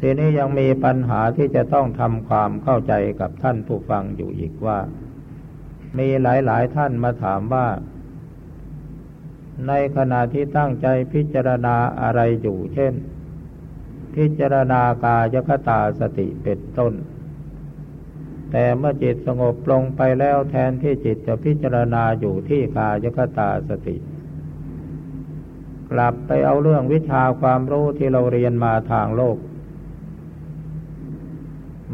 ทีนี้ยังมีปัญหาที่จะต้องทำความเข้าใจกับท่านผู้ฟังอยู่อีกว่า มีหลาย ๆ ท่านมาถามว่า ในขณะที่ตั้งใจพิจารณาอะไรอยู่ เช่น พิจารณากายคตาสติเป็นต้น แต่เมื่อจิตสงบลงไปแล้วแทนที่จิตจะพิจารณาอยู่ที่กายคตาสติกลับไปเอาเรื่องวิชาความรู้ที่เราเรียนมาทางโลก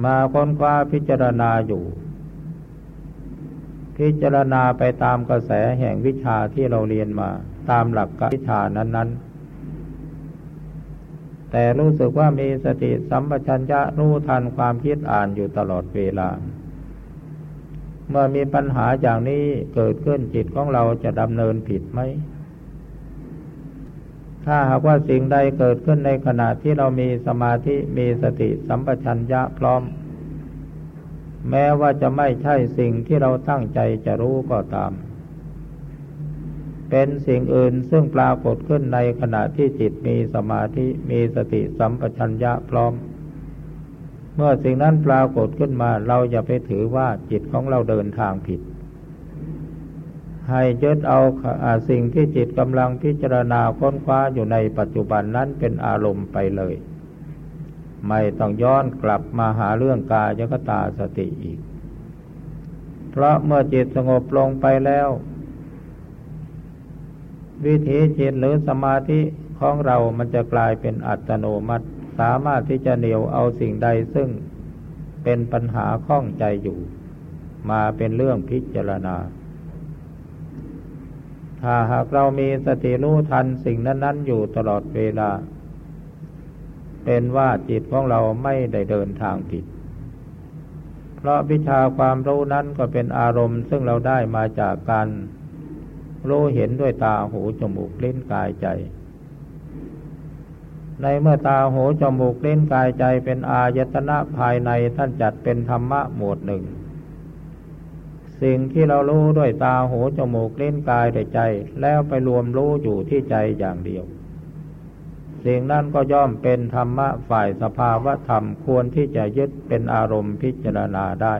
มาค้นคว้าพิจารณาอยู่ พิจารณาไปตามกระแสแห่งวิชาที่เราเรียนมา ตามหลักวิชานั้น ๆ แต่รู้สึกว่ามีสติสัมปชัญญะรู้ทันความคิดอ่านอยู่ตลอดเวลา เมื่อมีปัญหาอย่างนี้เกิดขึ้นจิตของเราจะดำเนินผิดไหม ถ้าหากว่าสิ่งใดเกิดขึ้นในขณะที่เรามีสมาธิมีสติสัมปชัญญะพร้อม แม้ว่าจะไม่ใช่สิ่งที่เราตั้งใจจะรู้ก็ตาม เป็นสิ่งอื่นซึ่งปรากฏขึ้นในขณะที่จิตมีสมาธิมีสติสัมปชัญญะพร้อม เมื่อสิ่งนั้นปรากฏขึ้นมาเราอย่าไปถือว่าจิตของเราเดินทางผิด ให้ยึดเอาสิ่งที่จิตกำลังพิจารณาค้นคว้าอยู่ในปัจจุบันนั้นเป็นอารมณ์ไปเลย ไม่ต้องย้อนกลับมาหาเรื่องกายกตาสติอีก เพราะเมื่อจิตสงบลงไปแล้ว วิถีจิตหรือสมาธิของเรามันจะกลายเป็นอัตโนมัติ สามารถที่จะเหนียวเอาสิ่งใดซึ่งเป็นปัญหาข้องใจอยู่ มาเป็นเรื่องพิจารณา ถ้าหากเรามีสติรู้ทันสิ่งนั้น ๆ อยู่ตลอดเวลา เป็นว่าจิตของเราไม่ได้เดินทางผิด เพราะวิชาความรู้นั้นก็เป็นอารมณ์ ซึ่งเราได้มาจากการรู้เห็นด้วยตาหูจมูกลิ้นกายใจ ในเมื่อตาหูจมูกลิ้นกายใจเป็นอายตนะภายในท่านจัดเป็นธรรมะหมวดหนึ่ง สิ่งที่เรารู้ด้วยตาหูจมูกเล่นกายแต่ใจ แล้วไปรวมรู้อยู่ที่ใจอย่างเดียว สิ่งนั้นก็ย่อมเป็นธรรมะฝ่ายสภาวะธรรมควรที่จะยึดเป็นอารมณ์พิจารณาได้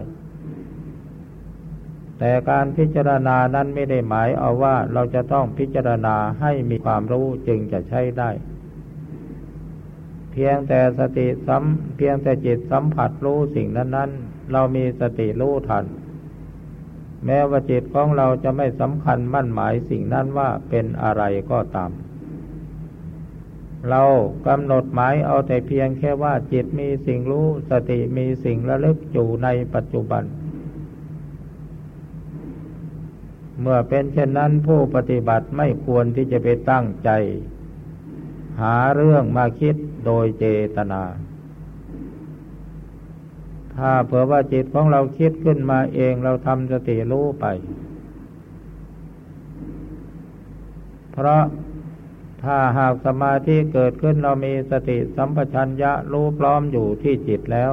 แต่การพิจารณานั้นไม่ได้หมายเอาว่าเราจะต้องพิจารณาให้มีความรู้จึงจะใช้ได้ เพียงแต่สติสัมเพียงแต่จิตสัมผัสรู้สิ่งนั้นๆ เรามีสติรู้ทัน แม้ว่าจิตของเราจะไม่สำคัญมั่นหมายสิ่งนั้นว่าเป็นอะไรก็ตาม เรากำหนดหมายเอาแต่เพียงแค่ว่าจิตมีสิ่งรู้สติมีสิ่งระลึกอยู่ในปัจจุบัน เมื่อเป็นเช่นนั้นผู้ปฏิบัติไม่ควรที่จะไปตั้งใจ หาเรื่องมาคิดโดยเจตนา ถ้าเผื่อว่าจิตของเราคิดขึ้นมาเองเราทำสติรู้ไป เพราะถ้าหากสมาธิเกิดขึ้นเรามีสติสัมปชัญญะรู้พร้อมอยู่ที่จิตแล้ว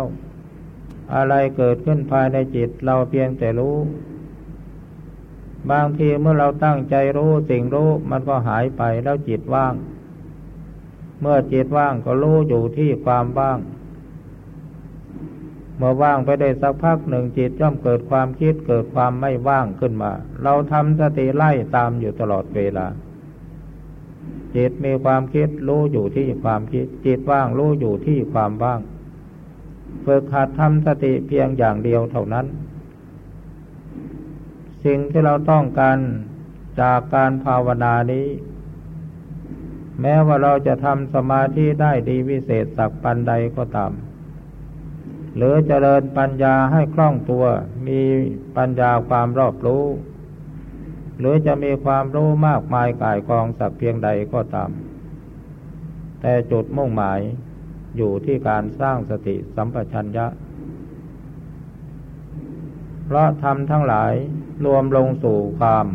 อะไรเกิดขึ้นภายในจิตเราเพียงแต่รู้ บางทีเมื่อเราตั้งใจรู้สิ่งรู้มันก็หายไปแล้วจิตว่าง เมื่อจิตว่างก็รู้อยู่ที่ความว่าง เมื่อว่างไปได้สักพักหนึ่งจิตย่อมเกิดความคิดเกิดความไม่ว่างขึ้นมา เราทำสติไล่ตามอยู่ตลอดเวลา จิตมีความคิดรู้อยู่ที่ความคิด จิตว่างรู้อยู่ที่ความว่างฝึกหัดทำสติเพียงอย่างเดียวเท่านั้น สิ่งที่เราต้องการจากการภาวนานี้ แม้ว่าเราจะทำสมาธิได้ดีวิเศษสักปันใดก็ตาม หรือเจริญปัญญาให้คล่องตัว มีปัญญาความรอบรู้ หรือจะมีความรู้มากมายกายกองสักเพียงใดก็ตาม แต่จุดมุ่งหมายอยู่ที่การสร้างสติสัมปชัญญะ เพราะทำทั้งหลายรวมลงสู่ความ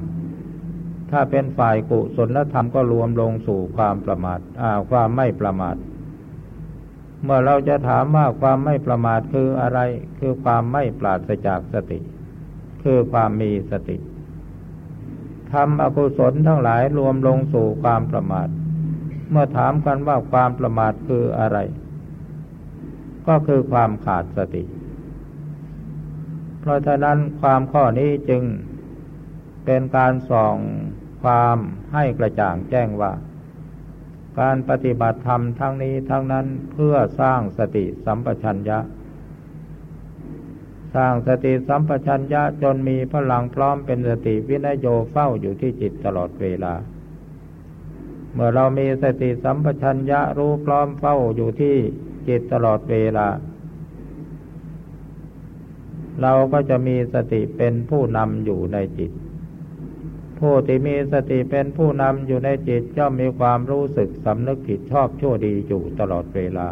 ถ้าเป็นฝ่ายกุศลธรรมก็รวมลงสู่ความประมาทอ่าความไม่ประมาท เมื่อเราจะถามว่าความไม่ประมาทคืออะไร คือความไม่ปราศจากสติ คือความมีสติทำอกุศลทั้งหลายรวมลงสู่ความประมาท เมื่อถามกันว่าความประมาทคืออะไร ก็คือความขาดสติ เพราะฉะนั้นความข้อนี้จึงเป็นการส่องความให้กระจ่างแจ้งว่า การปฏิบัติธรรมทั้งนี้ทั้งนั้นเพื่อสร้างสติสัมปชัญญะ สร้างสติสัมปชัญญะจนมีพลังพร้อมเป็นสติวินัยโยเฝ้าอยู่ที่จิตตลอดเวลา เมื่อเรามีสติสัมปชัญญะรู้พร้อมเฝ้าอยู่ที่จิตตลอดเวลา เราก็จะมีสติเป็นผู้นำอยู่ในจิต ผู้ที่มีสติเป็นผู้นำอยู่ในจิตย่อมมีความรู้สึกสำนึกผิดชอบชั่วดีอยู่ตลอดเวลา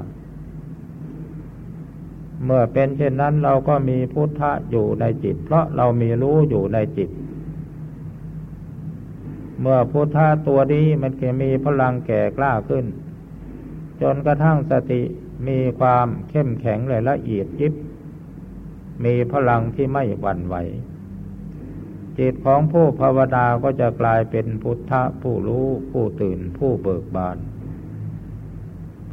เมื่อเป็นเช่นนั้นเราก็มีพุทธะอยู่ในจิต เพราะเรามีรู้อยู่ในจิต เมื่อพุทธะตัวนี้มันจะมีพลังแก่กล้าขึ้น จนกระทั่งสติมีความเข้มแข็งและละเอียดยิบ มีพลังที่ไม่หวั่นไหว จิตของผู้ภาวนาก็จะกลายเป็นพุทธะผู้รู้ผู้ตื่นผู้เบิกบาน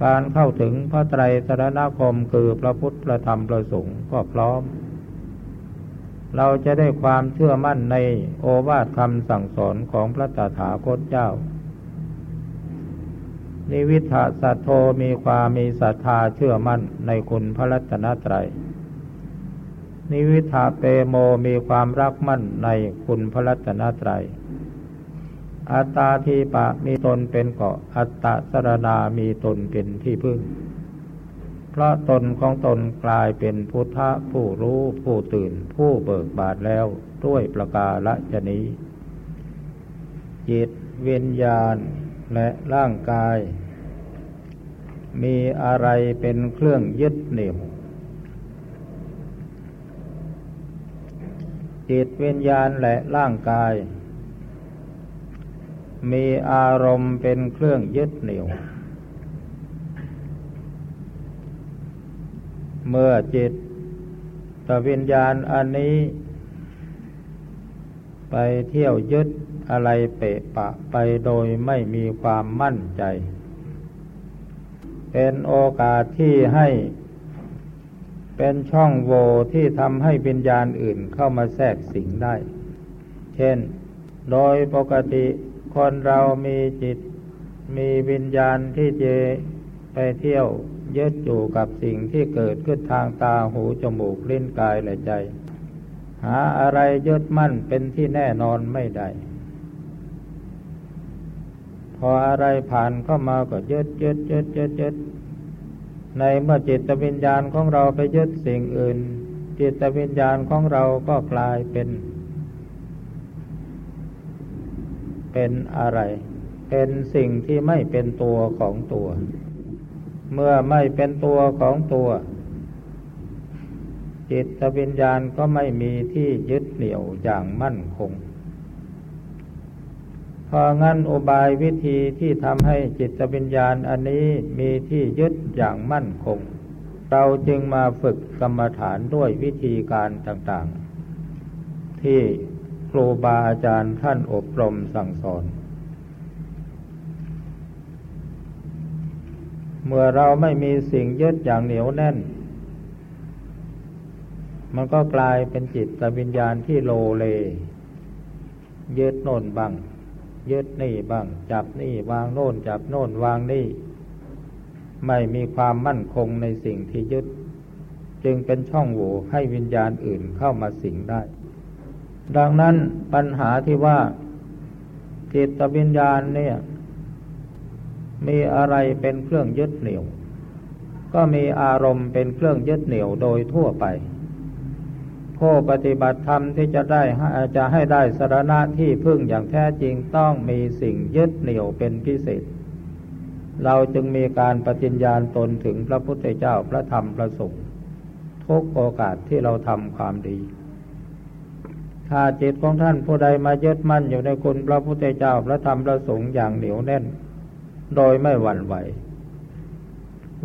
การเข้าถึงพระไตรสรณคมคือพระพุทธพระธรรมพระสงฆ์ก็พร้อม เราจะได้ความเชื่อมั่นในโอวาทคำสั่งสอนของพระตถาคตเจ้า นิวิทาสัตโธมีความมีศรัทธาเชื่อมั่นในคุณพระรัตนตรัย นิวิทาเปโมมีความรักมั่นในคุณพระรัตนตรัย อัตตาทีปะมีตนเป็นเกาะ อัตตะสรณามีตนเป็นที่พึ่ง เพราะตนของตนกลายเป็นพุทธะผู้รู้ผู้ตื่นผู้เบิกบานแล้วด้วยประกาละชนี้ จิตเวิญญาณและร่างกาย มีอะไรเป็นเครื่องยึดเหนี่ยว จิตวิญญาณและร่างกาย มีอารมณ์เป็นเครื่องยึดเหนี่ยว เมื่อจิตตวิญญาณอันนี้ ไปเที่ยวยึดอะไรเปะปะไปโดยไม่มีความมั่นใจ เป็นโอกาสที่ให้ เป็นช่องโหว่ที่ทำให้วิญญาณอื่นเข้ามาแทรกสิงได้ เช่น โดยปกติคนเรามีจิต มีวิญญาณที่จะไปเที่ยวยึดอยู่กับสิ่งที่เกิดขึ้นทางตาหูจมูกลิ้นกายและใจ หาอะไรยึดมั่นเป็นที่แน่นอนไม่ได้ พออะไรผ่านเข้ามาก็ยึดยึดยึดยึดยึด ในเมื่อจิตวิญญาณของเราไปยึดสิ่งอื่น จิตวิญญาณของเราก็กลายเป็น เป็นอะไร เป็นสิ่งที่ไม่เป็นตัวของตัว เมื่อไม่เป็นตัวของตัว จิตวิญญาณก็ไม่มีที่ยึดเหนี่ยวอย่างมั่นคง พองั้นอุบายวิธีที่ทำให้จิตวิญญาณอันนี้มีที่ยึดอย่างมั่นคง เราจึงมาฝึกกรรมฐานด้วยวิธีการต่างๆ ที่ครูบาอาจารย์ท่านอบรมสั่งสอน เมื่อเราไม่มีสิ่งยึดอย่างเหนียวแน่น มันก็กลายเป็นจิตวิญญาณที่โลเล ยึดโน่นบัง ยึดนี่บ้าง จับนี่วางโน่นจับโน่นวางนี่ ไม่มีความมั่นคงในสิ่งที่ยึด จึงเป็นช่องโหว่ให้วิญญาณอื่นเข้ามาสิงได้ ดังนั้นปัญหาที่ว่า จิตวิญญาณเนี่ย มีอะไรเป็นเครื่องยึดเหนี่ยว ก็มีอารมณ์เป็นเครื่องยึดเหนี่ยวโดยทั่วไป ผู้ปฏิบัติธรรมที่จะได้จะให้ได้สารณะที่พึ่งอย่างแท้จริงต้องมีสิ่งยึดเหนี่ยวเป็นพิเศษ เราจึงมีการปฏิญญาณตนถึงพระพุทธเจ้าพระธรรมพระสงฆ์ทุกโอกาสที่เราทำความดี ถ้าจิตของท่านผู้ใดมายึดมั่นอยู่ในคุณพระพุทธเจ้าพระธรรมพระสงฆ์อย่างเหนียวแน่น โดยไม่หวั่นไหว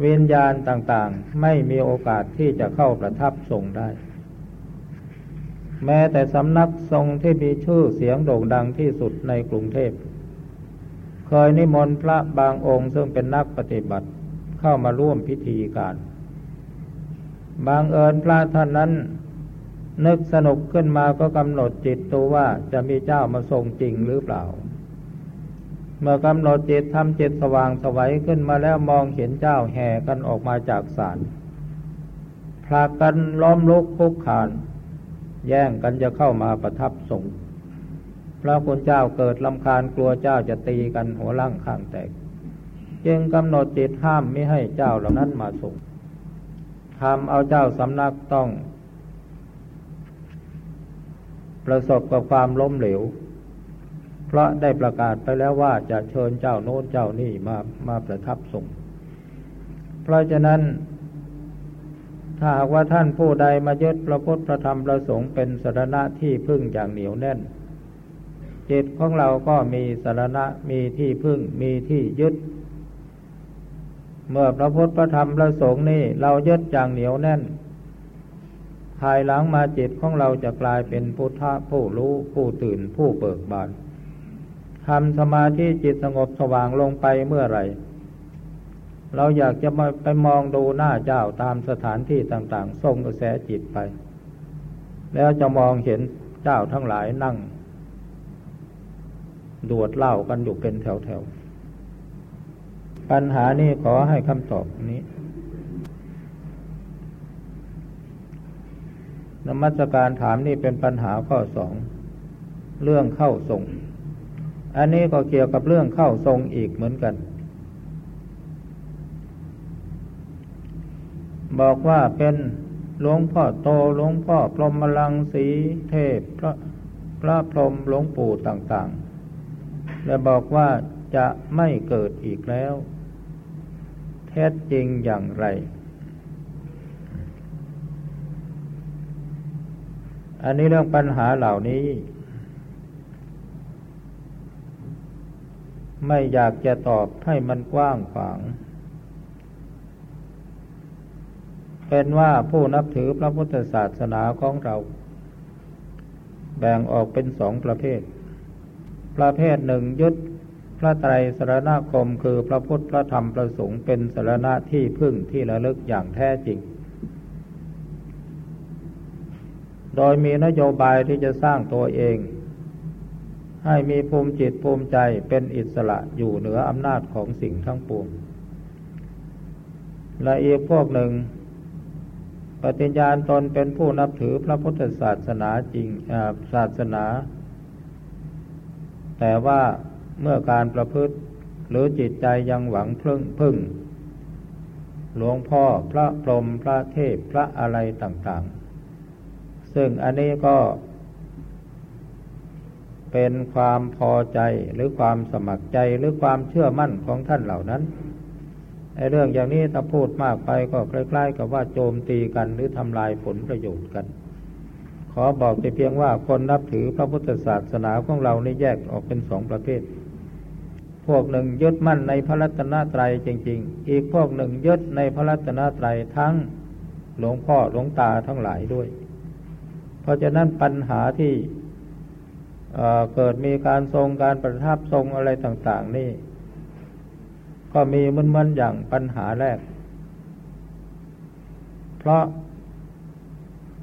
วิญญาณต่างๆ ไม่มีโอกาสที่จะเข้าประทับทรงได้ แม้แต่สำนักทรงที่มีชื่อเสียงโด่งดังที่สุดในกรุงเทพ เคยนิมนต์พระบางองค์ซึ่งเป็นนักปฏิบัติเข้ามาร่วมพิธีการ บางเอิญพระท่านนั้น นึกสนุกขึ้นมาก็กำหนดจิตตัวว่าจะมีเจ้ามาทรงจริงหรือเปล่า เมื่อกำหนดจิตทำจิตสว่างสวัยขึ้นมาแล้วมองเห็นเจ้าแห่กันออกมาจากศาลพากันล้อมลุกคุกขาน แย่งกันจะเข้ามาประทับทรงพระคุณเจ้าเกิดลำคาญกลัวเจ้าจะตีกันหัวล่างข้างแตก จึงกำหนดจิตห้ามไม่ให้เจ้าเหล่านั้นมาส่งทำเอาเจ้าสำนักต้อง ประสบกับความล้มเหลว เพราะได้ประกาศไปแล้วว่าจะเชิญเจ้าโน้นเจ้านี่มามาประทับทรงเพราะฉะนั้น ถ้าหากว่าท่านผู้ใดมายึดพระพุทธพระธรรมพระสงฆ์เป็นสารณะที่พึ่งอย่างเหนียวแน่น จิตของเราก็มีสารณะมีที่พึ่งมีที่ยึด เมื่อพระพุทธพระธรรมพระสงฆ์นี่เรายึดอย่างเหนียวแน่น ภายหลังมาจิตของเราจะกลายเป็นพุทธะผู้รู้ผู้ตื่นผู้เบิกบานทำสมาธิจิตสงบสว่างลงไปเมื่อไหร่ เราอยากจะมาไปมองดูหน้าเจ้าตามสถานที่ต่างๆส่งกระแสจิตไป แล้วจะมองเห็นเจ้าทั้งหลายนั่งดวดเล่ากันอยู่เป็นแถวๆ ปัญหานี้ขอให้คำตอบนี้นมัสการถามนี่เป็นปัญหาข้อสอง เรื่องเข้าทรง อันนี้ก็เกี่ยวกับเรื่องเข้าทรงอีกเหมือนกัน บอกว่าเป็นหลวงพ่อโตหลวงพ่อพรหมลังสีเทพพระพระพรหมหลวงปู่ต่างๆ และบอกว่าจะไม่เกิดอีกแล้ว แท้จริงอย่างไร อันนี้เรื่องปัญหาเหล่านี้ ไม่อยากจะตอบให้มันกว้างขวาง เป็นว่าผู้นับถือพระพุทธศาสนาของเรา แบ่งออกเป็นสองประเภท ประเภทหนึ่งยึดพระไตรสรณคมคือพระพุทธพระธรรมพระสงฆ์เป็นสรณะที่พึ่งที่ระลึกอย่างแท้จริง โดยมีนโยบายที่จะสร้างตัวเอง ให้มีภูมิจิตภูมิใจเป็นอิสระอยู่เหนืออำนาจของสิ่งทั้งปวงและอีกพวกหนึ่ง ปฏิญญาณตนเป็นผู้นับถือพระพุทธศาสนาจริงศาสนา แต่ว่าเมื่อการประพฤติหรือจิตใจยังหวังพึ่งพึ่ง หลวงพ่อพระพรหมพระเทพพระอะไรต่างๆ ซึ่งอันนี้ก็ เป็นความพอใจหรือความสมัครใจหรือความเชื่อมั่นของท่านเหล่านั้น ไอ้เรื่องอย่างนี้ถ้าพูดมากไปก็คล้ๆกับว่าโจมตีกันหรือทำลายผลประโยชน์กัน ขอบอกแต่เพียงว่าคนนับถือพระพุทธศาสนาของเรานี่แยกออกเป็นสองประเภท พวกหนึ่งยึดมั่นในพระรัตนตรัยจริง ๆ อีกพวกหนึ่งยึดในพระรัตนตรัยทั้งหลวงพ่อหลวงตาทั้งหลายด้วย เพราะฉะนั้นปัญหาที่เกิดมีการทรงการประทับทรงอะไรต่าง ๆ นี่ ก็มีมันมันอย่างปัญหาแรก เพราะ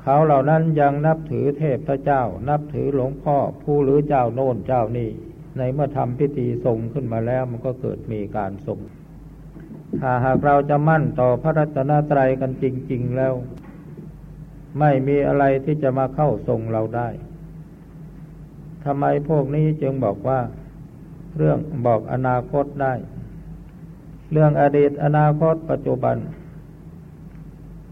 เขาเหล่านั้นยังนับถือเทพเจ้า นับถือหลวงพ่อผู้หรือเจ้าโน่นเจ้านี่ ในเมื่อทำพิธีทรงขึ้นมาแล้วมันก็เกิดมีการทรงถ้าหากเราจะมั่นต่อพระรัตนตรัยกันจริง ๆแล้ว ไม่มีอะไรที่จะมาเข้าทรงเราได้ทำไมพวกนี้จึงบอกว่า เรื่องบอกอนาคตได้ เรื่องอดีตอนาคตปัจจุบัน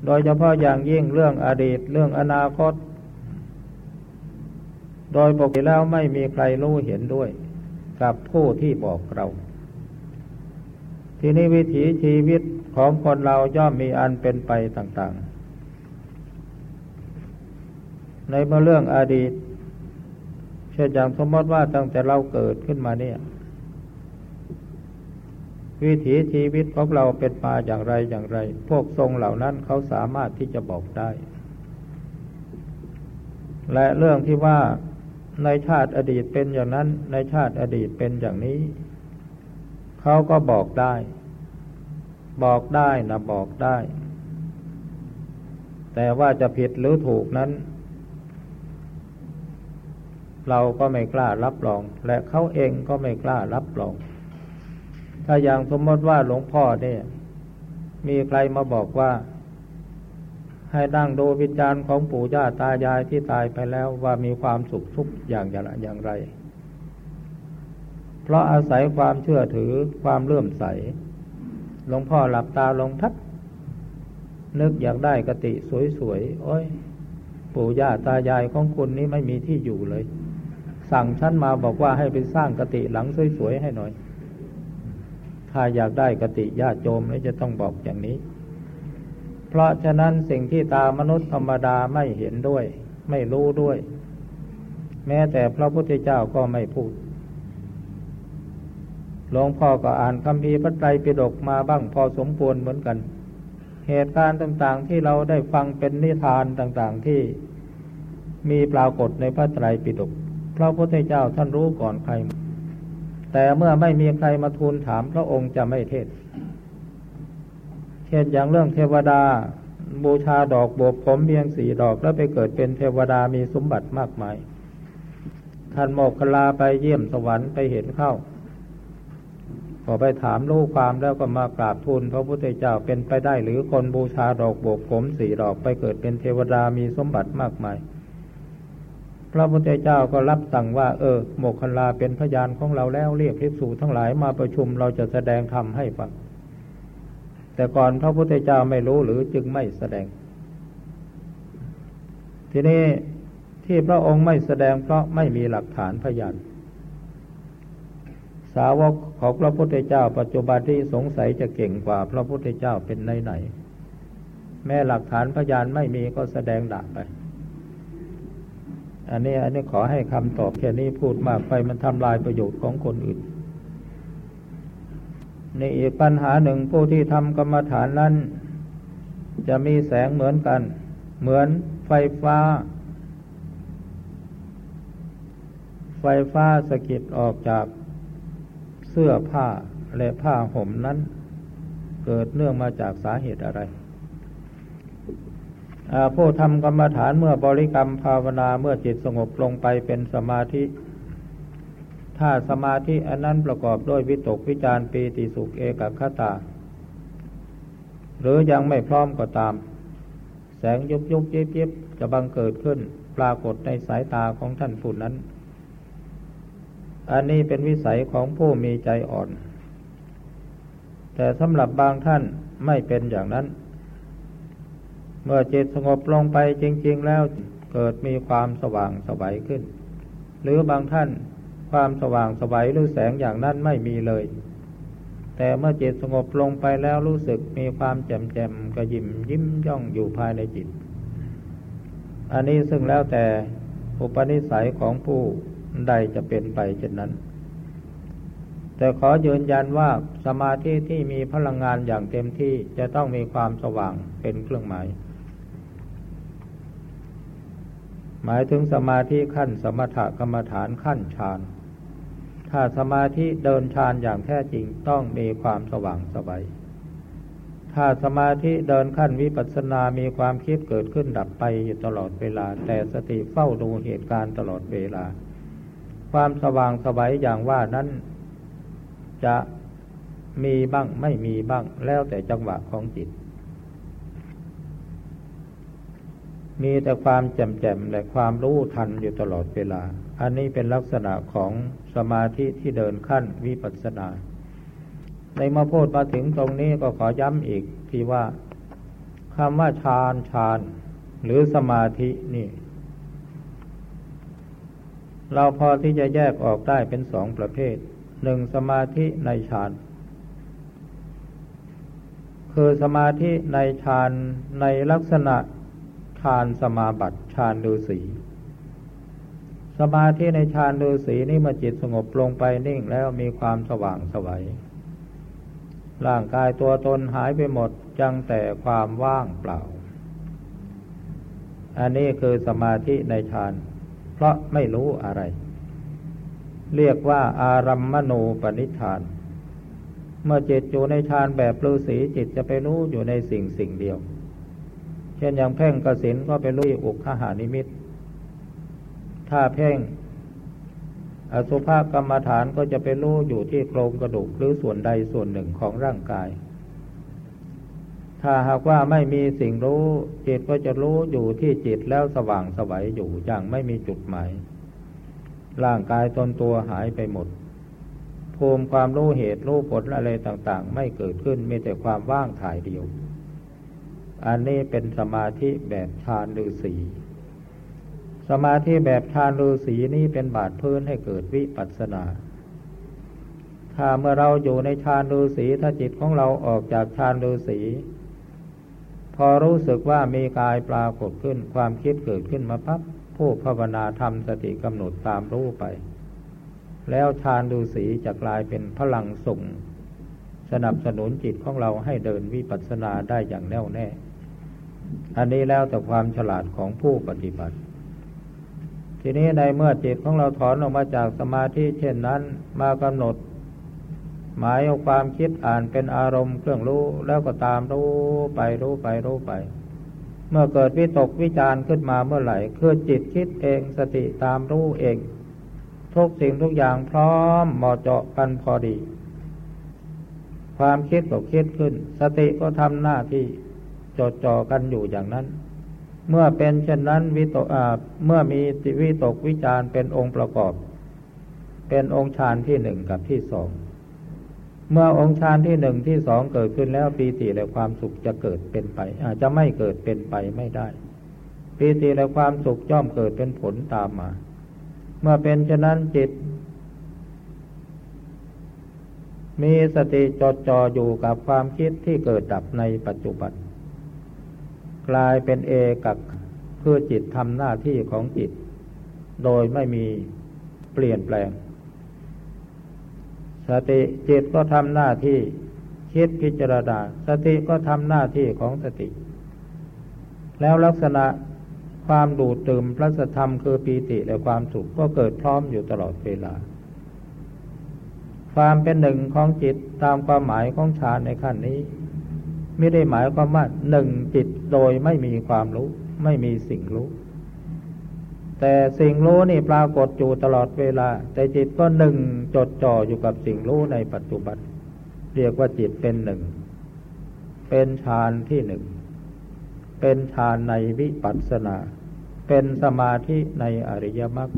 โดยเฉพาะอย่างยิ่งเรื่องอดีตเรื่องอนาคต โดยปกติแล้วไม่มีใครรู้เห็นด้วย กับผู้ที่บอกเรา ทีนี้วิถีชีวิตของคนเราย่อมมีอันเป็นไปต่าง ๆ ในเมื่อเรื่องอดีตเช่นอย่างสมมติว่าตั้งแต่เราเกิดขึ้นมาเนี่ย วิถีชีวิตของเราเป็นมาอย่างไรอย่างไร พวกทรงเหล่านั้นเขาสามารถที่จะบอกได้ และเรื่องที่ว่าในชาติอดีตเป็นอย่างนั้น ในชาติอดีตเป็นอย่างนี้ เขาก็บอกได้ บอกได้นะบอกได้ แต่ว่าจะผิดหรือถูกนั้น เราก็ไม่กล้ารับรอง และเขาเองก็ไม่กล้ารับรอง ถ้าอย่างสมมติว่าหลวงพ่อเนี่ย มีใครมาบอกว่า ให้ดังดูวิญญาณของปู่ย่าตายายที่ตายไปแล้วว่ามีความสุขทุกอย่างอย่างไร เพราะอาศัยความเชื่อถือความเลื่อมใส หลวงพ่อหลับตาลงทักนึกอยากได้กติสวยๆ โอ้ย ปู่ย่าตายายของคุณนี้ไม่มีที่อยู่เลย สั่งฉันมาบอกว่าให้ไปสร้างกติหลังสวยๆให้หน่อย ถ้าอยากได้กติญาติโยมนี่จะต้องบอกอย่างนี้ เพราะฉะนั้นสิ่งที่ตามนุษย์ธรรมดาไม่เห็นด้วย ไม่รู้ด้วย แม้แต่พระพุทธเจ้าก็ไม่พูดหลวงพ่อก็อ่านคำพีพระไตรปิฎกมาบ้างพอสมควรเหมือนกัน เหตุการณ์ต่างๆ ที่เราได้ฟังเป็นนิทานต่างๆที่มีปรากฏในพระไตรปิฎกพระพุทธเจ้าท่านรู้ก่อนใคร แต่เมื่อไม่มีใครมาทูลถามพระองค์จะไม่เทศ เช่นอย่างเรื่องเทวดา บูชาดอกบวบผมเพียงสี่ดอกแล้วไปเกิดเป็นเทวดามีสมบัติมากมาย ท่านโมกขลาไปเยี่ยมสวรรค์ไปเห็นเข้า พอไปถามลูกความแล้วก็มากราบทูลพระพุทธเจ้าเป็นไปได้หรือคนบูชาดอกโบกผมสี่ดอกไปเกิดเป็นเทวดามีสมบัติมากมาย พระพุทธเจ้าก็รับสั่งว่าเออโมกขลาเป็นพยานของเราแล้วเรียกภิกษุทั้งหลายมาประชุมเราจะแสดงธรรมให้ฟังแต่ก่อนพระพุทธเจ้าไม่รู้หรือจึงไม่แสดง ทีนี้ที่พระองค์ไม่แสดงเพราะไม่มีหลักฐานพยาน สาวกของพระพุทธเจ้า ปัจจุบันที่สงสัยจะเก่งกว่าพระพุทธเจ้าเป็นไหนไหนแม้หลักฐานพยานไม่มีก็แสดงด่าไป อันนี้อันนี้ขอให้คำตอบแค่นี้พูดมากไปมันทำลายประโยชน์ของคนอื่นในอีกปัญหาหนึ่งผู้ที่ทำกรรมฐานนั้น จะมีแสงเหมือนกัน เหมือนไฟฟ้า ไฟฟ้าสะกิดออกจากเสื้อผ้าและผ้าห่มนั้น เกิดเนื่องมาจากสาเหตุอะไร ผู้ทำกรรมฐานเมื่อบริกรรมภาวนาเมื่อจิตสงบลงไปเป็นสมาธิ ถ้าสมาธิอันนั้นประกอบด้วยวิตกวิจารปีติสุขเอกคตา หรือยังไม่พร้อมก็ตาม แสงยุบยุบยิบเยิบจะบังเกิดขึ้นปรากฏในสายตาของท่านผู้นั้น อันนี้เป็นวิสัยของผู้มีใจอ่อน แต่สำหรับบางท่านไม่เป็นอย่างนั้น มื่อจิตสงบลงไปจริง ๆ แล้วเกิดมีความสว่างสวัยขึ้น หรือบางท่านความสว่างสวัยหรือแสงอย่างนั้นไม่มีเลย แต่เมื่อจิตสงบลงไปแล้วรู้สึกมีความแจ่มแจ่มกระยิมยิ้มย่องอยู่ภายในจิต อันนี้ซึ่งแล้วแต่อุปนิสัยของผู้ใดจะเป็นไปเช่นนั้น แต่ขอยืนยันว่าสมาธิที่มีพลังงานอย่างเต็มที่จะต้องมีความสว่างเป็นเครื่องหมาย หมายถึงสมาธิขั้นสมถกรรมฐานขั้นฌาน ถ้าสมาธิเดินฌานอย่างแท้จริงต้องมีความสว่างสบาย ถ้าสมาธิเดินขั้นวิปัสสนามีความคิดเกิดขึ้นดับไปอยู่ตลอดเวลา แต่สติเฝ้าดูเหตุการณ์ตลอดเวลา ความสว่างสวัยอย่างว่านั้นจะมีบ้างไม่มีบ้างแล้วแต่จังหวะของจิต มีแต่ความแจ่มแจ่มและความรู้ทันอยู่ตลอดเวลา อันนี้เป็นลักษณะของสมาธิที่เดินขั้นวิปัสสนา ในมาพูดมาถึงตรงนี้ก็ขอย้ำอีกที่ว่าคำว่าฌานฌานหรือสมาธินี่ เราพอที่จะแยกออกได้เป็นสองประเภท หนึ่งสมาธิในฌานคือสมาธิในฌานในลักษณะ ฌานสมาบัติฌานฤาษีสมาธิในฌานฤาษีนี่มาจิตสงบลงไปนิ่งแล้วมีความสว่างสวัยร่างกายตัวตนหายไปหมดจังแต่ความว่างเปล่า อันนี้คือสมาธิในฌาน เพราะไม่รู้อะไร เรียกว่าอารัมมณูปนิธาน เมื่อจิตอยู่ในฌานแบบฤาษีจิตจะไปรู้อยู่ในสิ่งสิ่งเดียว เช่นอย่างเพ่งกสินก็ไปรู้อุกขหานิมิต ถ้าเพ่ง อสุภกรรมฐานก็จะไปรู้อยู่ที่โครงกระดูกหรือส่วนใดส่วนหนึ่งของร่างกาย ถ้าหากว่าไม่มีสิ่งรู้จิตก็จะรู้อยู่ที่จิตแล้วสว่างสวัยอยู่อย่างไม่มีจุดหมาย ร่างกายตนตัวหายไปหมดภูมิความรู้เหตุรู้ผลอะไรต่างๆ ไม่เกิดขึ้นมีแต่ความว่างถ่ายเดียว อันนี้เป็นสมาธิแบบฌานฤาษีสมาธิแบบฌานฤาษีนี้เป็นบาดพื้นให้เกิดวิปัสสนา ถ้าเมื่อเราอยู่ในฌานฤาษีถ้าจิตของเราออกจากฌานฤาษีพอรู้สึกว่ามีกายปรากฏขึ้นความคิดเกิดขึ้นมาปั๊บผู้ภาวนาทำสติกำหนดตามรู้ไป แล้วฌานฤาษีจะกลายเป็นพลังส่งสนับสนุนจิตของเราให้เดินวิปัสสนาได้อย่างแน่วแน่ อันนี้แล้วแต่ความฉลาดของผู้ปฏิบัติ ทีนี้ในเมื่อจิตของเราถอนออกมาจากสมาธิเช่นนั้นมากำหนด หมายเอาความคิดอ่านเป็นอารมณ์เครื่องรู้แล้วก็ตามรู้ไปรู้ไปรู้ไป เมื่อเกิดวิตกวิจารขึ้นมาเมื่อไหร่คือจิตคิดเองสติตามรู้เอง ทุกสิ่งทุกอย่างพร้อมเหมาะเจาะกันพอดี ความคิดก็คิดขึ้น สติก็ทำหน้าที่ จดจ่อกันอยู่อย่างนั้น เมื่อเป็นเช่นนั้นวิตกเมื่อมีวิตกวิจารเป็นองค์ประกอบ เป็นองค์ฌานที่หนึ่งกับที่สองเมื่อองค์ฌานที่หนึ่งที่สองเกิดขึ้นแล้วปีติและความสุขจะเกิดเป็นไปอาจจะไม่เกิดเป็นไปไม่ได้ปีติและความสุขย่อมเกิดเป็นผลตามมา เมื่อเป็นเช่นนั้นจิต มีสติจดจ่ออยู่กับความคิดที่เกิดดับในปัจจุบัน กลายเป็นเอกักเพื่อจิตทำหน้าที่ของจิต โดยไม่มีเปลี่ยนแปลง สติจิตก็ทำหน้าที่คิดพิจารณาสติก็ทำหน้าที่ของสติ แล้วลักษณะความดูดตื่มพระธรรมคือปีติและความสุขก็เกิดพร้อมอยู่ตลอดเวลา ความเป็นหนึ่งของจิตตามความหมายของฌานในขั้นนี้ ไม่ได้หมายความว่าหนึ่งจิต โดยไม่มีความรู้ ไม่มีสิ่งรู้ แต่สิ่งรู้นี่ปรากฏอยู่ตลอดเวลา แต่จิตก็หนึ่งจดจ่ออยู่กับสิ่งรู้ในปัจจุบัน เรียกว่าจิตเป็นหนึ่ง เป็นฌานที่หนึ่ง เป็นฌานในวิปัสสนา เป็นสมาธิในอริยมรรค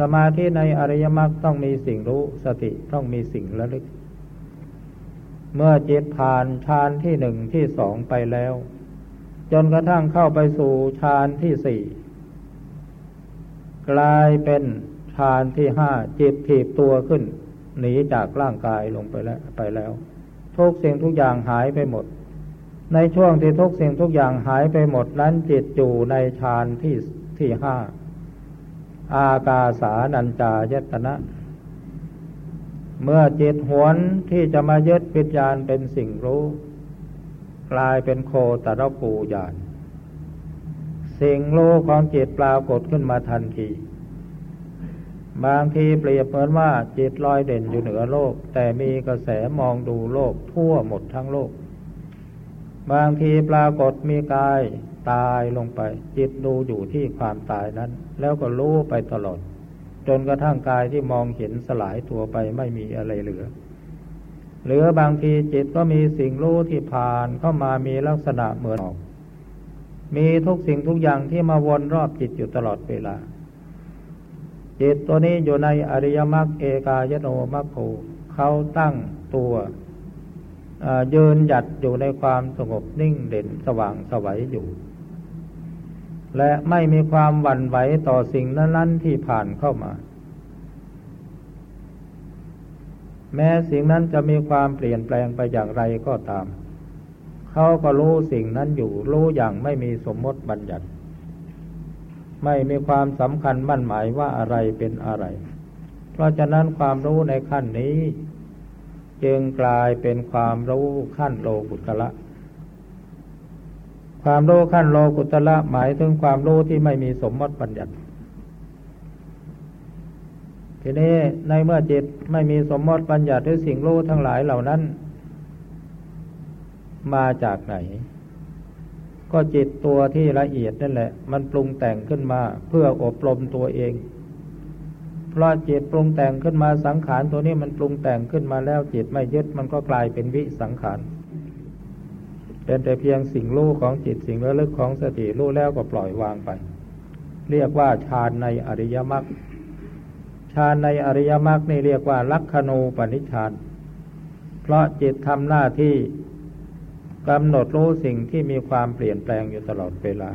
สมาธิในอริยมรรคต้องมีสิ่งรู้สติต้องมีสิ่งระลึก เมื่อจิตผ่านฌานที่หนึ่งที่สองไปแล้ว จนกระทั่งเข้าไปสู่ฌานที่สี่กลายเป็นฌานที่ห้าจิตถีบตัวขึ้น หนีจากร่างกายลงไปแล้วไปแล้วทุกสิ่งทุกอย่างหายไปหมด ในช่วงที่ทุกสิ่งทุกอย่างหายไปหมดนั้นจิตอยู่ในฌานที่ที่ห้าอากาสานัญจายตนะ เมื่อจิตหวนที่จะมายึดวิญญาณเป็นสิ่งรู้ กลายเป็นโคตรปูญาณสิ่งรู้ของจิตปรากฏขึ้นมาทันที บางทีเปรียบเหมือนว่าจิตลอยเด่นอยู่เหนือโลก แต่มีกระแสมองดูโลกทั่วหมดทั้งโลก บางทีปรากฏมีกายตายลงไป จิตดูอยู่ที่ความตายนั้น แล้วก็รู้ไปตลอด จนกระทั่งกายที่มองเห็นสลายตัวไปไม่มีอะไรเหลือ เหลือบางทีจิตก็มีสิ่งรู้ที่ผ่านเข้ามามีลักษณะเหมือนออก มีทุกสิ่งทุกอย่างที่มาวนรอบจิตอยู่ตลอดเวลา จิตตัวนี้อยู่ในอริยมรรคเอกายโนมัคโคเขาตั้งตัวยืนหยัดอยู่ในความสงบนิ่งเด่นสว่างสวัยอยู่ และไม่มีความหวั่นไหวต่อสิ่งนั้นๆที่ผ่านเข้ามา แม้สิ่งนั้นจะมีความเปลี่ยนแปลงไปอย่างไรก็ตาม เขาก็รู้สิ่งนั้นอยู่รู้อย่างไม่มีสมมติบัญญัติ ไม่มีความสำคัญมั่นหมายว่าอะไรเป็นอะไร เพราะฉะนั้นความรู้ในขั้นนี้ จึงกลายเป็นความรู้ขั้นโลกุตละ ความรู้ขั้นโลกุตละหมายถึงความรู้ที่ไม่มีสมมติปัญญัติทีนี้ในเมื่อจิตไม่มีสมมติปัญญัติหรือสิ่งรู้ทั้งหลายเหล่านั้น มาจากไหน ก็จิตตัวที่ละเอียดนั่นแหละ มันปรุงแต่งขึ้นมาเพื่ออบรมตัวเอง เพราะจิตปรุงแต่งขึ้นมาสังขารตัวนี้มันปรุงแต่งขึ้นมาแล้วจิตไม่ยึดมันก็กลายเป็นวิสังขาร เป็นแต่เพียงสิ่งรู้ของจิตสิ่งระลึกของสติรู้แล้วก็ปล่อยวางไป เรียกว่าฌานในอริยมรรคฌานในอริยมรรคนี่เรียกว่าลักขณูปนิชานเพราะจิตทำหน้าที่กำหนดรู้สิ่งที่มีความเปลี่ยนแปลงอยู่ตลอดเวลา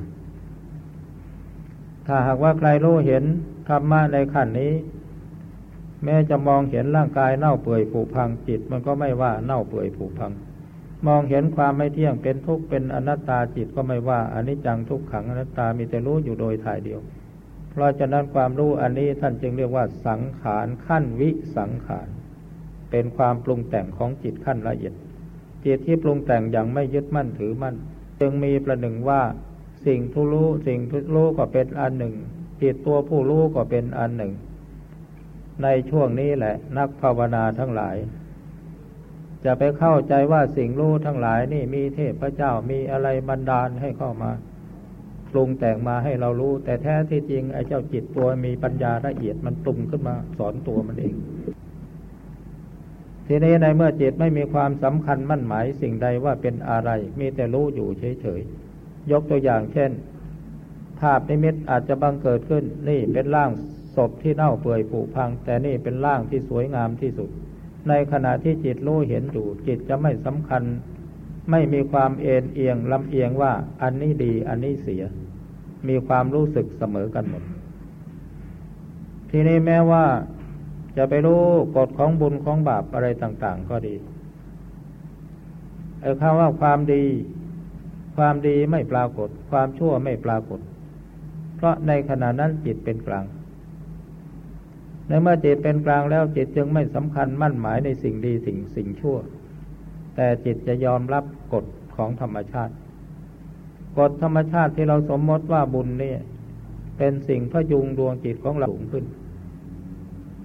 ถ้าหากว่าใครรู้เห็นธรรมะในขั้นนี้ แม้จะมองเห็นร่างกายเน่าเปื่อยผุพังจิต มันก็ไม่ว่าเน่าเปื่อยผุพัง มองเห็นความไม่เที่ยงเป็นทุกข์เป็นอนัตตาจิตก็ไม่ว่าอนิจจังทุกขังอนัตตามีแต่รู้อยู่โดยถ่ายเดียว เพราะฉะนั้นความรู้อันนี้ท่านจึงเรียกว่าสังขารขั้นวิสังขาร เป็นความปรุงแต่งของจิตขั้นละเอียดจิตที่ปรุงแต่งอย่างไม่ยึดมั่นถือมั่น จึงมีประหนึ่งว่า สิ่งทุรู้สิ่งทุรู้ก็เป็นอันหนึ่งจิตตัวผู้รู้ก็เป็นอันหนึ่ง ในช่วงนี้แหละนักภาวนาทั้งหลาย จะไปเข้าใจว่าสิ่งรู้ทั้งหลายนี่มีเทพเจ้ามีอะไรบันดาลให้เข้ามาปรุงแต่งมาให้เรารู้ แต่แท้ที่จริงไอ้เจ้าจิตตัวมีปัญญาละเอียดมันปรุงขึ้นมาสอนตัวมันเอง ทีนี้ในเมื่อจิตไม่มีความสำคัญมั่นหมายสิ่งใดว่าเป็นอะไร มีแต่รู้อยู่เฉยๆยกตัวอย่างเช่น ภาพนิมิตอาจจะบังเกิดขึ้น นี่เป็นร่างศพที่เน่าเปื่อยผุพัง แต่นี่เป็นร่างที่สวยงามที่สุด ในขณะที่จิตรู้เห็นอยู่จิตจะไม่สำคัญ ไม่มีความเอ็นเอียงลำเอียงว่าอันนี้ดีอันนี้เสีย มีความรู้สึกเสมอกันหมด ทีนี้แม้ว่าจะไปรู้กฎของบุญของบาปอะไรต่าง ๆ ก็ดีไอ้คำว่าความดี ความดีไม่ปรากฏ ความชั่วไม่ปรากฏ เพราะในขณะนั้นจิตเป็นกลาง ในเมื่อจิตเป็นกลางแล้วจิตจึงไม่สำคัญมั่นหมายในสิ่งดีสิ่งสิ่งชั่ว แต่จิตจะยอมรับกฎของธรรมชาติ กฎธรรมชาติที่เราสมมติว่าบุญนี่เป็นสิ่งพยุงดวงจิตของเราสูงขึ้น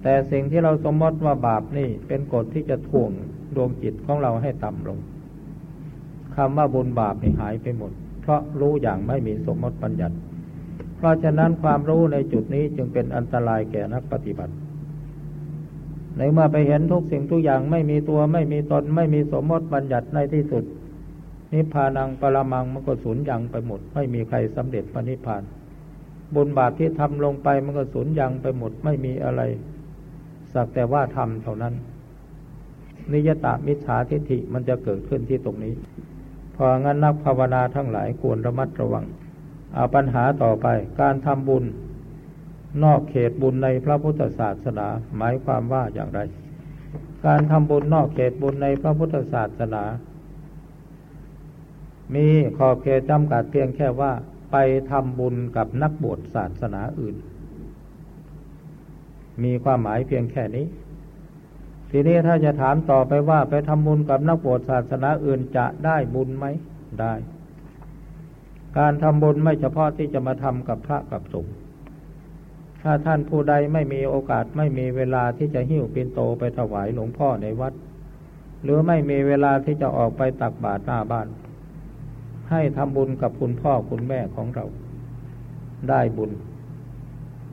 แต่สิ่งที่เราสมมติว่าบาปนี่เป็นกฎที่จะถ่วงดวงจิตของเราให้ต่ำลงคำว่าบุญบาปนี่หายไปหมด เพราะรู้อย่างไม่มีสมมติปัญญัติ เพราะฉะนั้นความรู้ในจุดนี้จึงเป็นอันตรายแก่นักปฏิบัติ ในเมื่อไปเห็นทุกสิ่งทุกอย่างไม่มีตัวไม่มีตน ไม่มีสมมติบัญญัติในที่สุด นิพพานังปรมังมันก็สูญยังไปหมด ไม่มีใครสำเร็จพระนิพพาน บุญบาปที่ทำลงไปมันก็สูญยังไปหมดไม่มีอะไรสักแต่ว่าทำเท่านั้น นิยตามิจฉาทิฏฐิมันจะเกิดขึ้นที่ตรงนี้ พองั้นนักภาวนาทั้งหลายควรระมัดระวัง ปัญหาต่อไป การทำบุญ นอกเขตบุญในพระพุทธศาสนา หมายความว่าอย่างไร การทำบุญนอกเขตบุญในพระพุทธศาสนา มีขอบเขตจำกัดเพียงแค่ว่า ไปทำบุญกับนักบวชศาสนาอื่น มีความหมายเพียงแค่นี้ทีนี้ถ้าจะถามต่อไปว่าไปทำบุญกับนักบวชศาสนาอื่นจะได้บุญไหมได้ การทำบุญไม่เฉพาะที่จะมาทำกับพระกับสงฆ์ถ้าท่านผู้ใดไม่มีโอกาสไม่มีเวลาที่จะหิ้วปินโตไปถวายหลวงพ่อในวัด หรือไม่มีเวลาที่จะออกไปตักบาตรหน้าบ้าน ให้ทำบุญกับคุณพ่อคุณแม่ของเรา ได้บุญ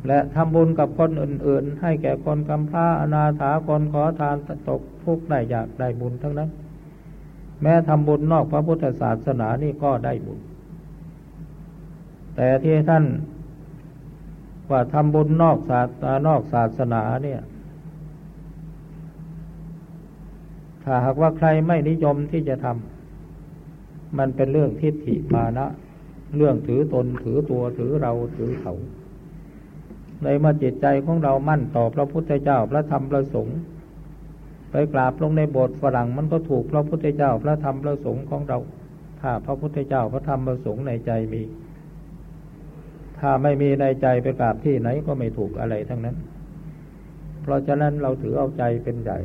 และทำบุญกับคนอื่น ๆ ให้แก่คนกำพร้าอนาถาคนขอทานตกทุกข์ได้อยากได้บุญทั้งนั้น แม้ทำบุญนอกพระพุทธศาสนานี่ก็ได้บุญ แต่ที่ท่านว่าทำบุญนอกศาสนานอกศาสนาเนี่ย ถ้าหากว่าใครไม่นิยมที่จะทำมันเป็นเรื่องทิฏฐิมานะ เรื่องถือตนถือตัวถือเราถือเขาในมื่อจิตใจของเรามั่นต่อพระพุทธเจ้าพระธรรมพระสงฆ์ไปกราบลงในโบสถ์ฝรั่งมันก็ถูกพระพุทธเจ้าพระธรรมพระสงฆ์ของเรา ถ้าพระพุทธเจ้าพระธรรมพระสงฆ์ในใจมี ถ้าไม่มีในใจไปกราบที่ไหนก็ไม่ถูกอะไรทั้งนั้น เพราะฉะนั้นเราถือเอาใจเป็นใหญ่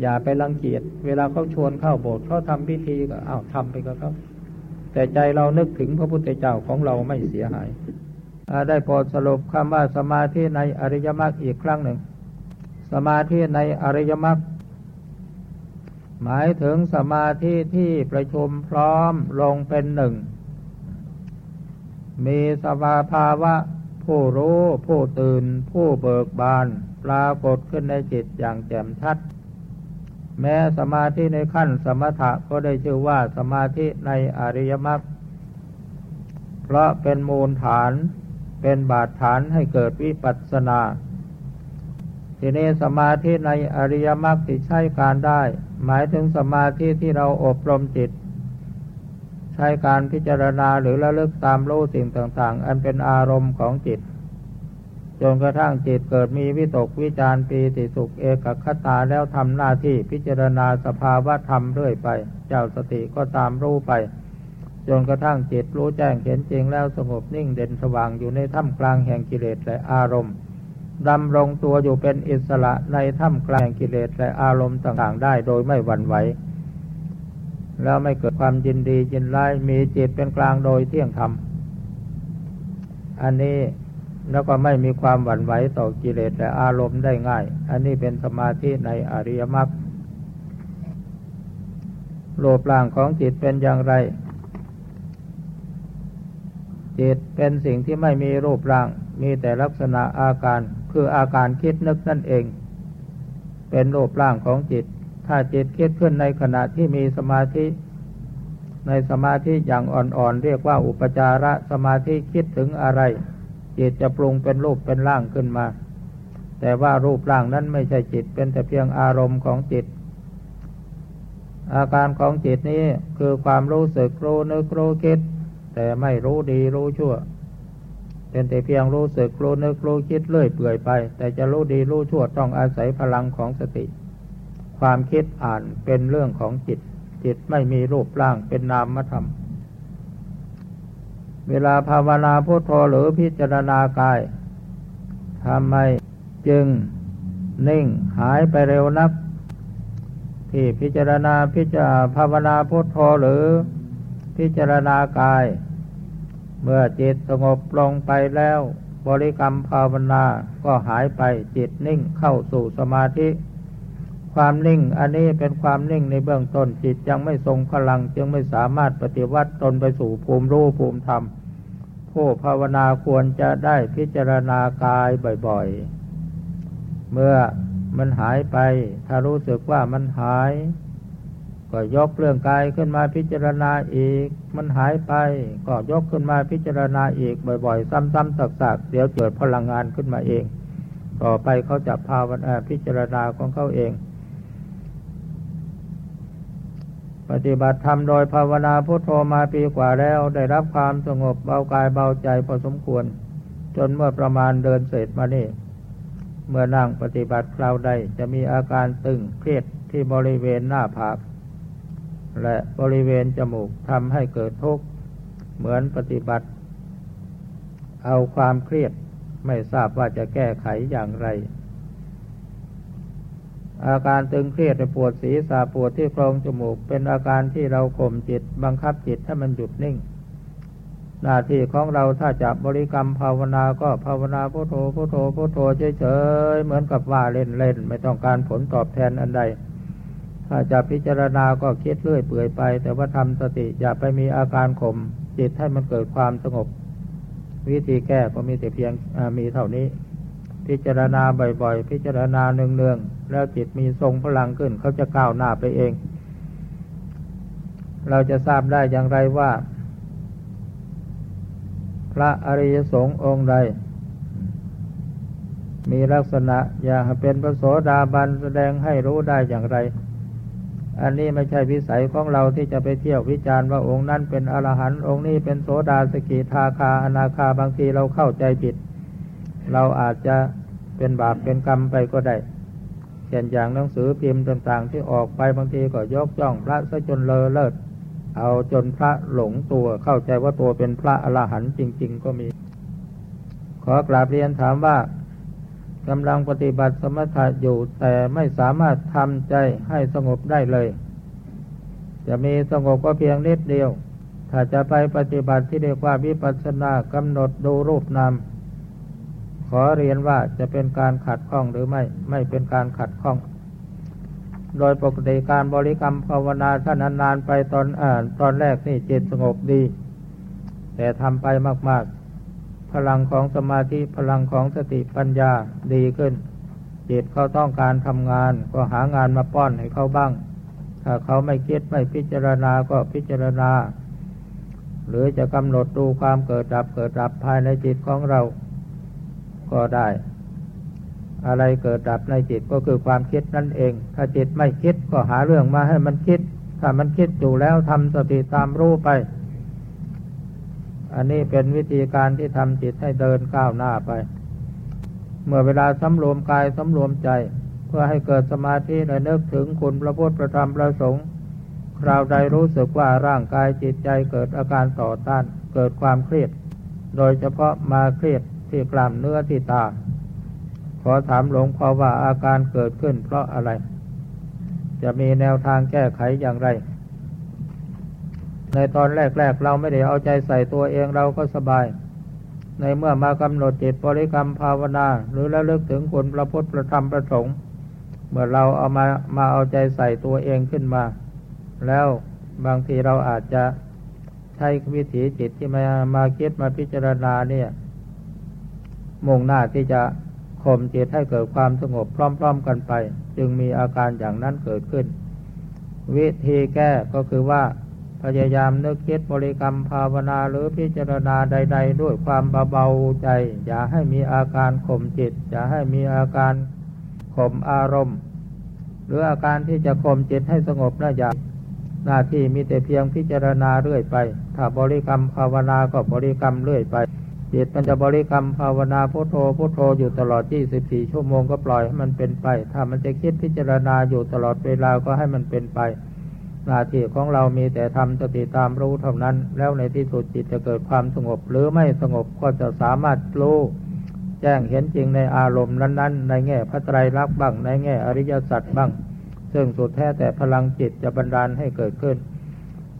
อย่าไปรังเกียจเวลาเขาชวนเข้าโบสถ์เขาทำพิธีก็อ้าวทำไปก็เขาแต่ใจเรานึกถึงพระพุทธเจ้าของเราไม่เสียหายได้โปรดสรุปคำว่าสมาธิในอริยมรรคอีกครั้งหนึ่ง สมาธิในอริยมรรคหมายถึงสมาธิที่ประชุมพร้อมลงเป็นหนึ่ง มีสภาภาวะ ผู้รู้ผู้ตื่น ผู้เบิกบาน ปรากฏขึ้นในจิตอย่างแจ่มชัด แม้สมาธิในขั้นสมถะก็ได้ชื่อว่าสมาธิในอริยมรรคเพราะเป็นมูลฐานเป็นบาดฐานให้เกิดวิปัสสนา ทีนี้สมาธิในอริยมรรคที่ใช้การได้ หมายถึงสมาธิที่เราอบรมจิต ใช้การพิจารณาหรือระลึกตามรู้สิ่งต่างๆ อันเป็นอารมณ์ของจิต จนกระทั่งจิตเกิดมีวิตกวิจารปีติสุขเอกคตาแล้วทำหน้าที่พิจารณาสภาวะธรรมเรื่อยไป เจ้าสติก็ตามรู้ไป จนกระทั่งจิตรู้แจ้งเห็นจริงแล้วสงบนิ่งเด่นสว่างอยู่ในถ้ำกลางแห่งกิเลสและอารมณ์ดำรงตัวอยู่เป็นอิสระในถ้ำกลางแห่งกิเลสและอารมณ์ต่างๆ ได้โดยไม่หวั่นไหว แล้วไม่เกิดความยินดียินร้ายมีจิตเป็นกลางโดยเที่ยงธรรม อันนี้แล้วก็ไม่มีความหวั่นไหวต่อกิเลสและอารมณ์ได้ง่าย อันนี้เป็นสมาธิในอริยมรรคโลปร่างของจิตเป็นอย่างไร จิตเป็นสิ่งที่ไม่มีรูปร่าง มีแต่ลักษณะอาการ คืออาการคิดนึกนั่นเอง เป็นรูปร่างของจิต ถ้าจิตคิดขึ้นในขณะที่มีสมาธิ ในสมาธิอย่างอ่อนๆ เรียกว่าอุปจาระสมาธิคิดถึงอะไร จิตจะปรุงเป็นรูปเป็นร่างขึ้นมา แต่ว่ารูปร่างนั้นไม่ใช่จิตเป็นแต่เพียงอารมณ์ของจิต อาการของจิตนี้คือความรู้สึกรู้นึกรู้คิด แต่ไม่รู้ดีรู้ชั่ว เป็นแต่เพียงรู้สึกรู้นึกรู้คิดเลื่อยเปื่อยไป แต่จะรู้ดีรู้ชั่วต้องอาศัยพลังของสติ ความคิดอ่านเป็นเรื่องของจิต จิตไม่มีรูปร่างเป็นนามธรรม เวลาภาวนาพุทโธหรือพิจารณากายทำไมจึงนิ่งหายไปเร็วนัก ที่พิจารณาพิจารภาวนาพุทโธหรือพิจารณากาย เมื่อจิตสงบลงไปแล้ว บริกรรมภาวนาก็หายไปจิตนิ่งเข้าสู่สมาธิ ความนิ่ง อันนี้เป็นความนิ่งในเบื้องต้นจิตยังไม่ทรงพลังจึงไม่สามารถปฏิวัติตนไปสู่ภูมิรู้ภูมิธรรม ผู้ภาวนาควรจะได้พิจารณากายบ่อยๆ เมื่อมันหายไป ถ้ารู้สึกว่ามันหาย ก็ยกเรื่องกายขึ้นมาพิจารณาอีก มันหายไป ก็ยกขึ้นมาพิจารณาอีกบ่อยๆ ซ้ำๆสักๆเดี๋ยวเกิดพลังงานขึ้นมาเอง ต่อไปเขาจะภาวนาพิจารณาของเขาเอง ปฏิบัติธรรมโดยภาวนาพุทโธมาปีกว่าแล้ว ได้รับความสงบเบากายเบาใจพอสมควร จนเมื่อประมาณเดินเสร็จมานี่เมื่อนั่งปฏิบัติคราวใดจะมีอาการตึงเครียดที่บริเวณหน้าผากและบริเวณจมูกทำให้เกิดทุกข์เหมือนปฏิบัติ เอาความเครียดไม่ทราบว่าจะแก้ไขอย่างไร อาการตึงเครียดปวดศีรษะปวดที่โครงจมูก เป็นอาการที่เราข่มจิต บังคับจิตให้มันหยุดนิ่ง หน้าที่ของเราถ้าจะบริกรรมภาวนาก็ภาวนาพุโทโธพุโทโธพุโทโธเฉยๆเหมือนกับว่าเล่นๆไม่ต้องการผลตอบแทนอันใด ถ้าจะพิจารณาก็คิดเรื่อยเปื่อยไป แต่ว่าทำสติอย่าไปมีอาการข่มจิตให้มันเกิดความสงบ วิธีแก้ก็มีแต่เพียงมีเท่านี้ พิจารณาบ่อยๆ พิจารณาเนืองๆ แล้วจิตมีทรงพลังขึ้น เขาจะก้าวหน้าไปเอง เราจะทราบได้อย่างไรว่า พระอริยสงฆ์องค์ใด มีลักษณะอย่างเป็นพระโสดาบันแสดงให้รู้ได้อย่างไร อันนี้ไม่ใช่วิสัยของเราที่จะไปเที่ยววิจารณ์ว่าองค์นั้นเป็นอรหันต์องค์นี้เป็นโสดาสกิทาคาอนาคาบางทีเราเข้าใจผิด เราอาจจะเป็นบาปเป็นกรรมไปก็ได้ เช่นอย่างหนังสือพิมพ์ต่างๆ ที่ออกไปบางทีก็ยกย่องพระซะจนเลอเลิศ เอาจนพระหลงตัวเข้าใจว่าตัวเป็นพระอรหันต์จริง ๆ ก็มี ขอกราบเรียนถามว่ากำลังปฏิบัติสมถะอยู่แต่ไม่สามารถทำใจให้สงบได้เลย จะมีสงบก็เพียงนิดเดียว ถ้าจะไปปฏิบัติที่เรียกว่าวิปัสสนากำหนดดูรูปนาม ขอเรียนว่าจะเป็นการขัดข้องหรือไม่ ไม่เป็นการขัดข้อง โดยปกติการบริกรรมภาวนาถ้านนานๆไปตอนอ่านตอนแรกนี่จิตสงบดี แต่ทำไปมาก ๆ พลังของสมาธิพลังของสติปัญญาดีขึ้น จิตเขาต้องการทำงาน ก็หางานมาป้อนให้เขาบ้าง ถ้าเขาไม่คิดไม่พิจารณาก็พิจารณา หรือจะกำหนดดูความเกิดดับเกิดดับภายในจิตของเรา ก็ได้ อะไรเกิดดับในจิตก็คือความคิดนั่นเอง ถ้าจิตไม่คิดก็หาเรื่องมาให้มันคิด ถ้ามันคิดอยู่แล้วทำสติตามรู้ไป อันนี้เป็นวิธีการที่ทำจิตให้เดินก้าวหน้าไป เมื่อเวลาสำรวมกายสำรวมใจ เพื่อให้เกิดสมาธิและนึกถึงคุณพระพุทธประธรรมประสงค์คราวใดรู้สึกว่าร่างกายจิตใจเกิดอาการต่อต้านเกิดความเครียด โดยเฉพาะมาเครียด ที่กล้ามเนื้อที่ตา ขอถามหลวงพ่อว่าอาการเกิดขึ้นเพราะอะไร จะมีแนวทางแก้ไขอย่างไร ในตอนแรก ๆ เราไม่ได้เอาใจใส่ตัวเองเราก็สบาย ในเมื่อมากำหนดจิตบริกรรมภาวนา หรือระลึกถึงคุณพระพุทธประธรรมประสงค์เมื่อเราเอามามาเอาใจใส่ตัวเองขึ้นมา แล้วบางทีเราอาจจะใช้วิถีจิตที่มามาคิดมาพิจารณาเนี่ย มุ่งหน้าที่จะข่มจิตให้เกิดความสงบพร้อม ๆ กันไป จึงมีอาการอย่างนั้นเกิดขึ้น วิธีแก้ก็คือว่า พยายามนึกคิดบริกรรมภาวนาหรือพิจารณาใด ๆ ด้วยความเบาใจ อย่าให้มีอาการข่มจิต อย่าให้มีอาการข่มอารมณ์ หรืออาการที่จะข่มจิตให้สงบนะอย่าหน้าที่มีแต่เพียงพิจารณาเรื่อยไป ถ้าบริกรรมภาวนาก็บริกรรมเรื่อยไป จิตมันจะบริกรรมภาวนาพุทโธพุทโธอยู่ตลอด 24 ชั่วโมงก็ปล่อยให้มันเป็นไป ถ้ามันจะคิดพิจารณาอยู่ตลอดเวลาก็ให้มันเป็นไป หน้าที่ของเรามีแต่ทำสติตามรู้เท่านั้น แล้วในที่สุดจิตจะเกิดความสงบ หรือไม่สงบก็จะสามารถรู้แจ้งเห็นจริงในอารมณ์นั้น ๆ ในแง่พระไตรลักษณ์บ้าง ในแง่อริยสัจบ้าง ซึ่งสุดแท้แต่พลังจิตจะบันดาลให้เกิดขึ้น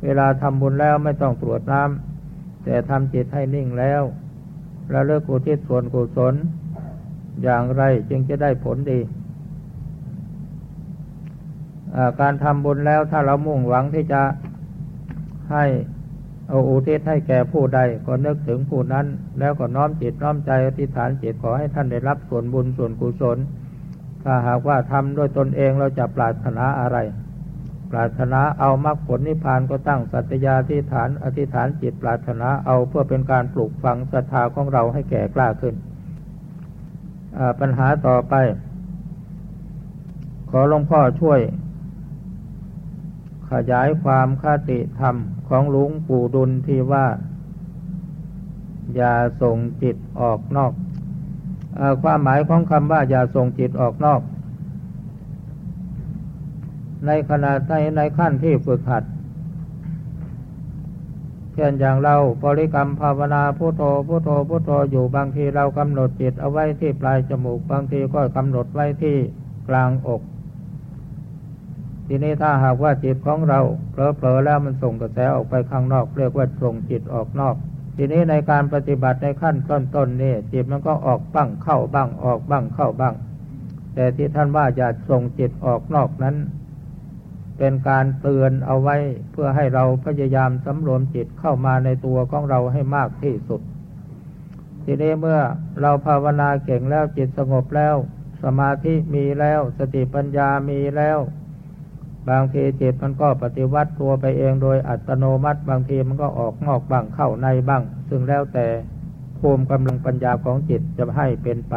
เวลาทำบุญแล้วไม่ต้องตรวจน้ำแต่ทำจิตให้นิ่งแล้ว แล้วเลิกกุทิศส่วนกุศลอย่างไรจึงจะได้ผลดี การทำบุญแล้วถ้าเรามุ่งหวังที่จะให้เอาอุทิศให้แก่ผู้ใดก็นึกถึงผู้นั้น แล้วก็น้อมจิตน้อมใจอธิษฐานจิตขอให้ท่านได้รับส่วนบุญส่วนกุศล ถ้าหากว่าทำด้วยตนเองเราจะปรารถนาอะไร ปรารถนาเอามรรคผลนิพพานก็ตั้งสัตยาธิฐานอธิษฐานจิตปรารถนาเอาเพื่อเป็นการปลูกฝังศรัทธาของเราให้แก่กล้าขึ้น ปัญหาต่อไป ขอหลวงพ่อช่วย ขยายความคติธรรมของหลวงปู่ดุลที่ว่า อย่าส่งจิตออกนอกอความหมายของคำว่าอย่าส่งจิตออกนอก ในขณะในในขั้นที่ฝึกหัด เช่นอย่างเราบริกรรมภาวนาพุโทโธพุโทโธพุโทโธอยู่บางทีเรากำหนดจิตเอาไว้ที่ปลายจมูก บางทีก็กำหนดไว้ที่กลางอกทีนี้ถ้าหากว่าจิตของเราเผลอๆแล้วมันส่งกระแสออกไปข้างนอก เรียกว่าส่งจิตออกนอก ทีนี้ในการปฏิบัติในขั้นต้นๆนนี่จิตมันก็ออกบ้างเข้าบ้างออกบ้างเข้าบ้าง แต่ที่ท่านว่าอย่าส่งจิตออกนอกนั้น เป็นการเตือนเอาไว้เพื่อให้เราพยายามสำรวมจิตเข้ามาในตัวของเราให้มากที่สุด ทีนี้เมื่อเราภาวนาเก่งแล้วจิตสงบแล้ว สมาธิมีแล้วสติปัญญามีแล้ว บางทีจิตมันก็ปฏิวัติตัวไปเองโดยอัตโนมัติ บางทีมันก็ออกนอกบ้างเข้าในบ้าง ซึ่งแล้วแต่ภูมิกำลังปัญญาของจิตจะให้เป็นไป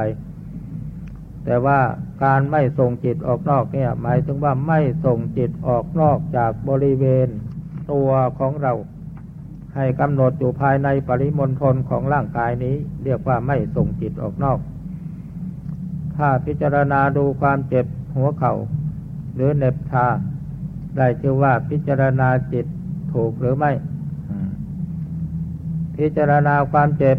แต่ว่าการไม่ส่งจิตออกนอกเนี่ย หมายถึงว่าไม่ส่งจิตออกนอกจากบริเวณตัวของเรา ให้กำหนดอยู่ภายในปริมณฑลของร่างกายนี้ เรียกว่าไม่ส่งจิตออกนอก ถ้าพิจารณาดูความเจ็บหัวเขา่า หรือเน็บชาได้ชื่อว่าพิจารณาจิตถูกหรือไม่ พิจารณาความเจ็บ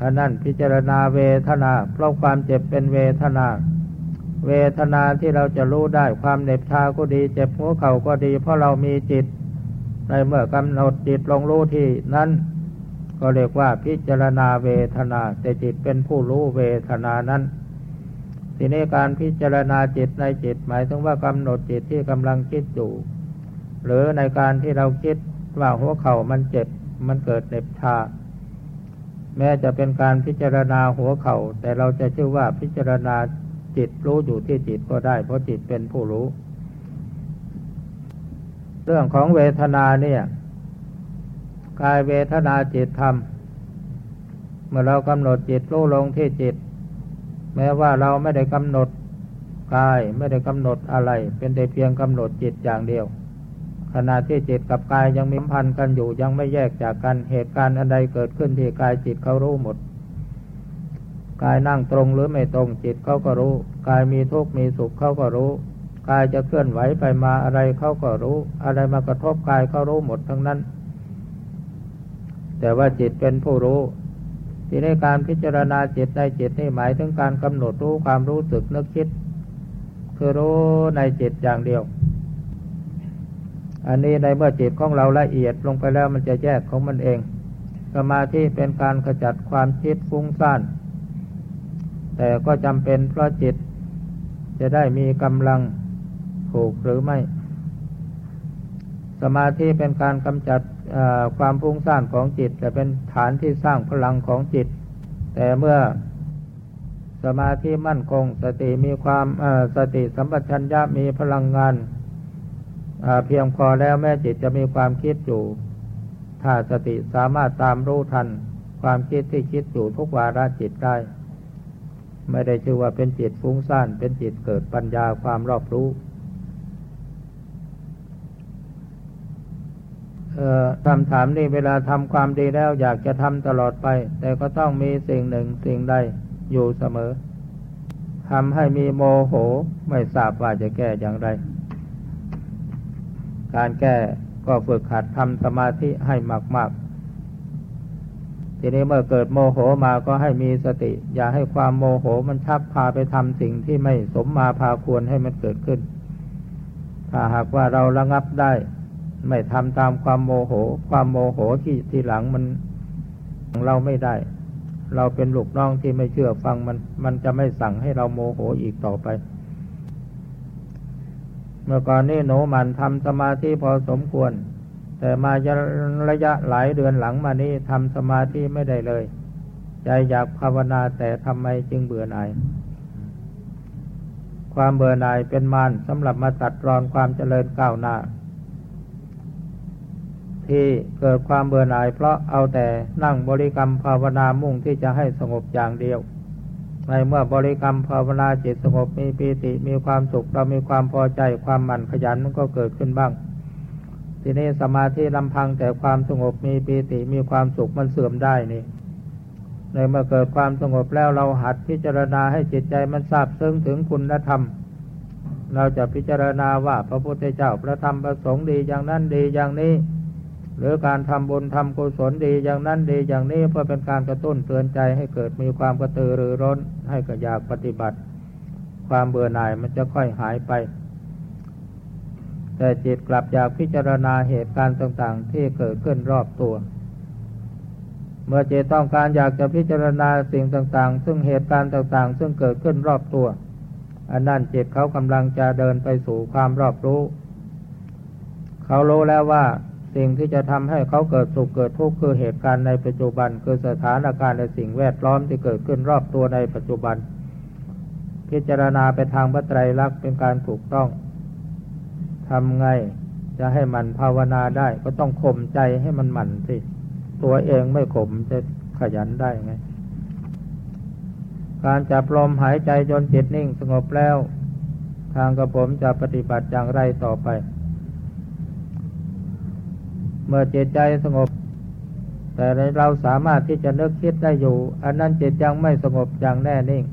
ท่านั้นพิจารณาเวทนา เพราะความเจ็บเป็นเวทนา เวทนาที่เราจะรู้ได้ความเหน็บชาก็ดี เจ็บหัวเข่าก็ดี เพราะเรามีจิต ในเมื่อกำหนดจิตลงรู้ที่นั้นก็เรียกว่าพิจารณาเวทนา แต่จิตเป็นผู้รู้เวทนานั้นทีนี้การพิจารณาจิตในจิตหมายถึงว่ากำหนดจิตที่กำลังคิดอยู่ หรือในการที่เราคิดว่าหัวเข่ามันเจ็บมันเกิดเน็บชา แม้จะเป็นการพิจารณาหัวเขา่า แต่เราจะชื่อว่าพิจารณาจิตรู้อยู่ที่จิตก็ได้ เพราะจิตเป็นผู้รู้ เรื่องของเวทนาเนี่ยกายเวทนาจิตธรรม เมื่อเรากำหนดจิตรู้ลงที่จิต แม้ว่าเราไม่ได้กำหนดกายไม่ได้กำหนดอะไร เป็นแต่เพียงกำหนดจิตอย่างเดียว ขณะที่จิตกับกายยังมีพันกันอยู่ยังไม่แยกจากกันเหตุการณ์อันใดเกิดขึ้นที่กายจิตเขารู้หมด กายนั่งตรงหรือไม่ตรงจิตเขาก็รู้ กายมีทุกข์มีสุขเขาก็รู้ กายจะเคลื่อนไหวไปมาอะไรเขาก็รู้ อะไรมากระทบกายเขารู้หมดทั้งนั้น แต่ว่าจิตเป็นผู้รู้ที่ในการพิจารณาจิตในจิตนี่หมายถึงการกำหนดรู้ความรู้สึกนึกคิด คือรู้ในจิตอย่างเดียว อันนี้ในเมื่อจิตของเราละเอียดลงไปแล้วมันจะแยกของมันเอง สมาธิเป็นการขจัดความคิดฟุ้งซ่าน แต่ก็จำเป็นเพราะจิตจะได้มีกำลังถูกหรือไม่ สมาธิเป็นการกำจัดความพุ่งสร้างของจิต แต่เป็นฐานที่สร้างพลังของจิต แต่เมื่อสมาธิมั่นคง สติมีความสติสัมปชัญญะมีพลังงาน เพียงพอแล้วแม้จิตจะมีความคิดอยู่ ถ้าสติสามารถตามรู้ทัน ความคิดที่คิดอยู่ทุกวาระจิตได้ ไม่ได้ชื่อว่าเป็นจิตฟุ้งซ่าน เป็นจิตเกิดปัญญาความรอบรู้คำถามนี้เวลาทำความดีแล้วอยากจะทำตลอดไป แต่ก็ต้องมีสิ่งหนึ่งสิ่งใดอยู่เสมอทำให้มีโมโหไม่ทราบว่าจะแก้อย่างไร การแก้ก็ฝึกหัดทำสมาธิให้มาก ๆ ทีนี้เมื่อเกิดโมโหมาก็ให้มีสติ อย่าให้ความโมโหมันชักพาไปทำสิ่งที่ไม่สมมาพาควรให้มันเกิดขึ้น ถ้าหากว่าเราระงับได้ ไม่ทำตามความโมโห ความโมโหที่ทีหลังมันเราไม่ได้ เราเป็นลูกน้องที่ไม่เชื่อฟังมัน มันจะไม่สั่งให้เราโมโหอีกต่อไป เมื่อก่อนนี้หนูมันทำสมาธิพอสมควร แต่มาระยะหลายเดือนหลังมานี้ทำสมาธิไม่ได้เลย ใจอยากภาวนาแต่ทำไมจึงเบื่อหน่าย ความเบื่อหน่ายเป็นมารสำหรับมาตัดรอนความเจริญก้าวหน้า ที่เกิดความเบื่อหน่ายเพราะเอาแต่นั่งบริกรรมภาวนามุ่งที่จะให้สงบอย่างเดียว ในเมื่อบริกรรมภาวนาจิตสงบมีปีติมีความสุขเรามีความพอใจความหมั่นขยันมันก็เกิดขึ้นบ้าง ทีนี้สมาธิลำพังแต่ความสงบมีปีติมีความสุขมันเสื่อมได้นี่ในเมื่อเกิดความสงบแล้วเราหัดพิจารณาให้จิตใจมันทราบซึ้งถึงคุณธรรม เราจะพิจารณาว่าพระพุทธเจ้าพระธรรมประสงค์ดีอย่างนั้นดีอย่างนี้ หรือการทำบุญทำกุศลดีอย่างนั้นดีอย่างนี้เพื่อเป็นการกระตุ้นเตือนใจให้เกิดมีความกระตือรือร้นให้กระยากปฏิบัติ ความเบื่อหน่ายมันจะค่อยหายไป แต่จิตกลับอยากพิจารณาเหตุการณ์ต่างๆ ที่เกิดขึ้นรอบตัว เมื่อจิตต้องการอยากจะพิจารณาสิ่งต่างๆ ซึ่งเหตุการณ์ต่างๆ ซึ่งเกิดขึ้นรอบตัวอันนั้นจิตเขากำลังจะเดินไปสู่ความรอบรู้ เขารู้แล้วว่า สิ่งที่จะทำให้เขาเกิดสุขเกิดทุกข์คือเหตุการณ์ในปัจจุบัน คือสถานการณ์ในสิ่งแวดล้อมที่เกิดขึ้นรอบตัวในปัจจุบัน พิจารณาไปทางพระไตรลักษณ์เป็นการถูกต้องทำไงจะให้มันภาวนาได้ ก็ต้องข่มใจให้มันหมั่นสิ ตัวเองไม่ข่มจะขยันได้ไง การจับลมหายใจจนจิตนิ่งสงบแล้ว ทางกระผมจะปฏิบัติอย่างไรต่อไป เมื่อจิตใจสงบ แต่เราสามารถที่จะนึกคิดได้อยู่ อันนั้นจิตยังไม่สงบอย่างแน่นิ่ง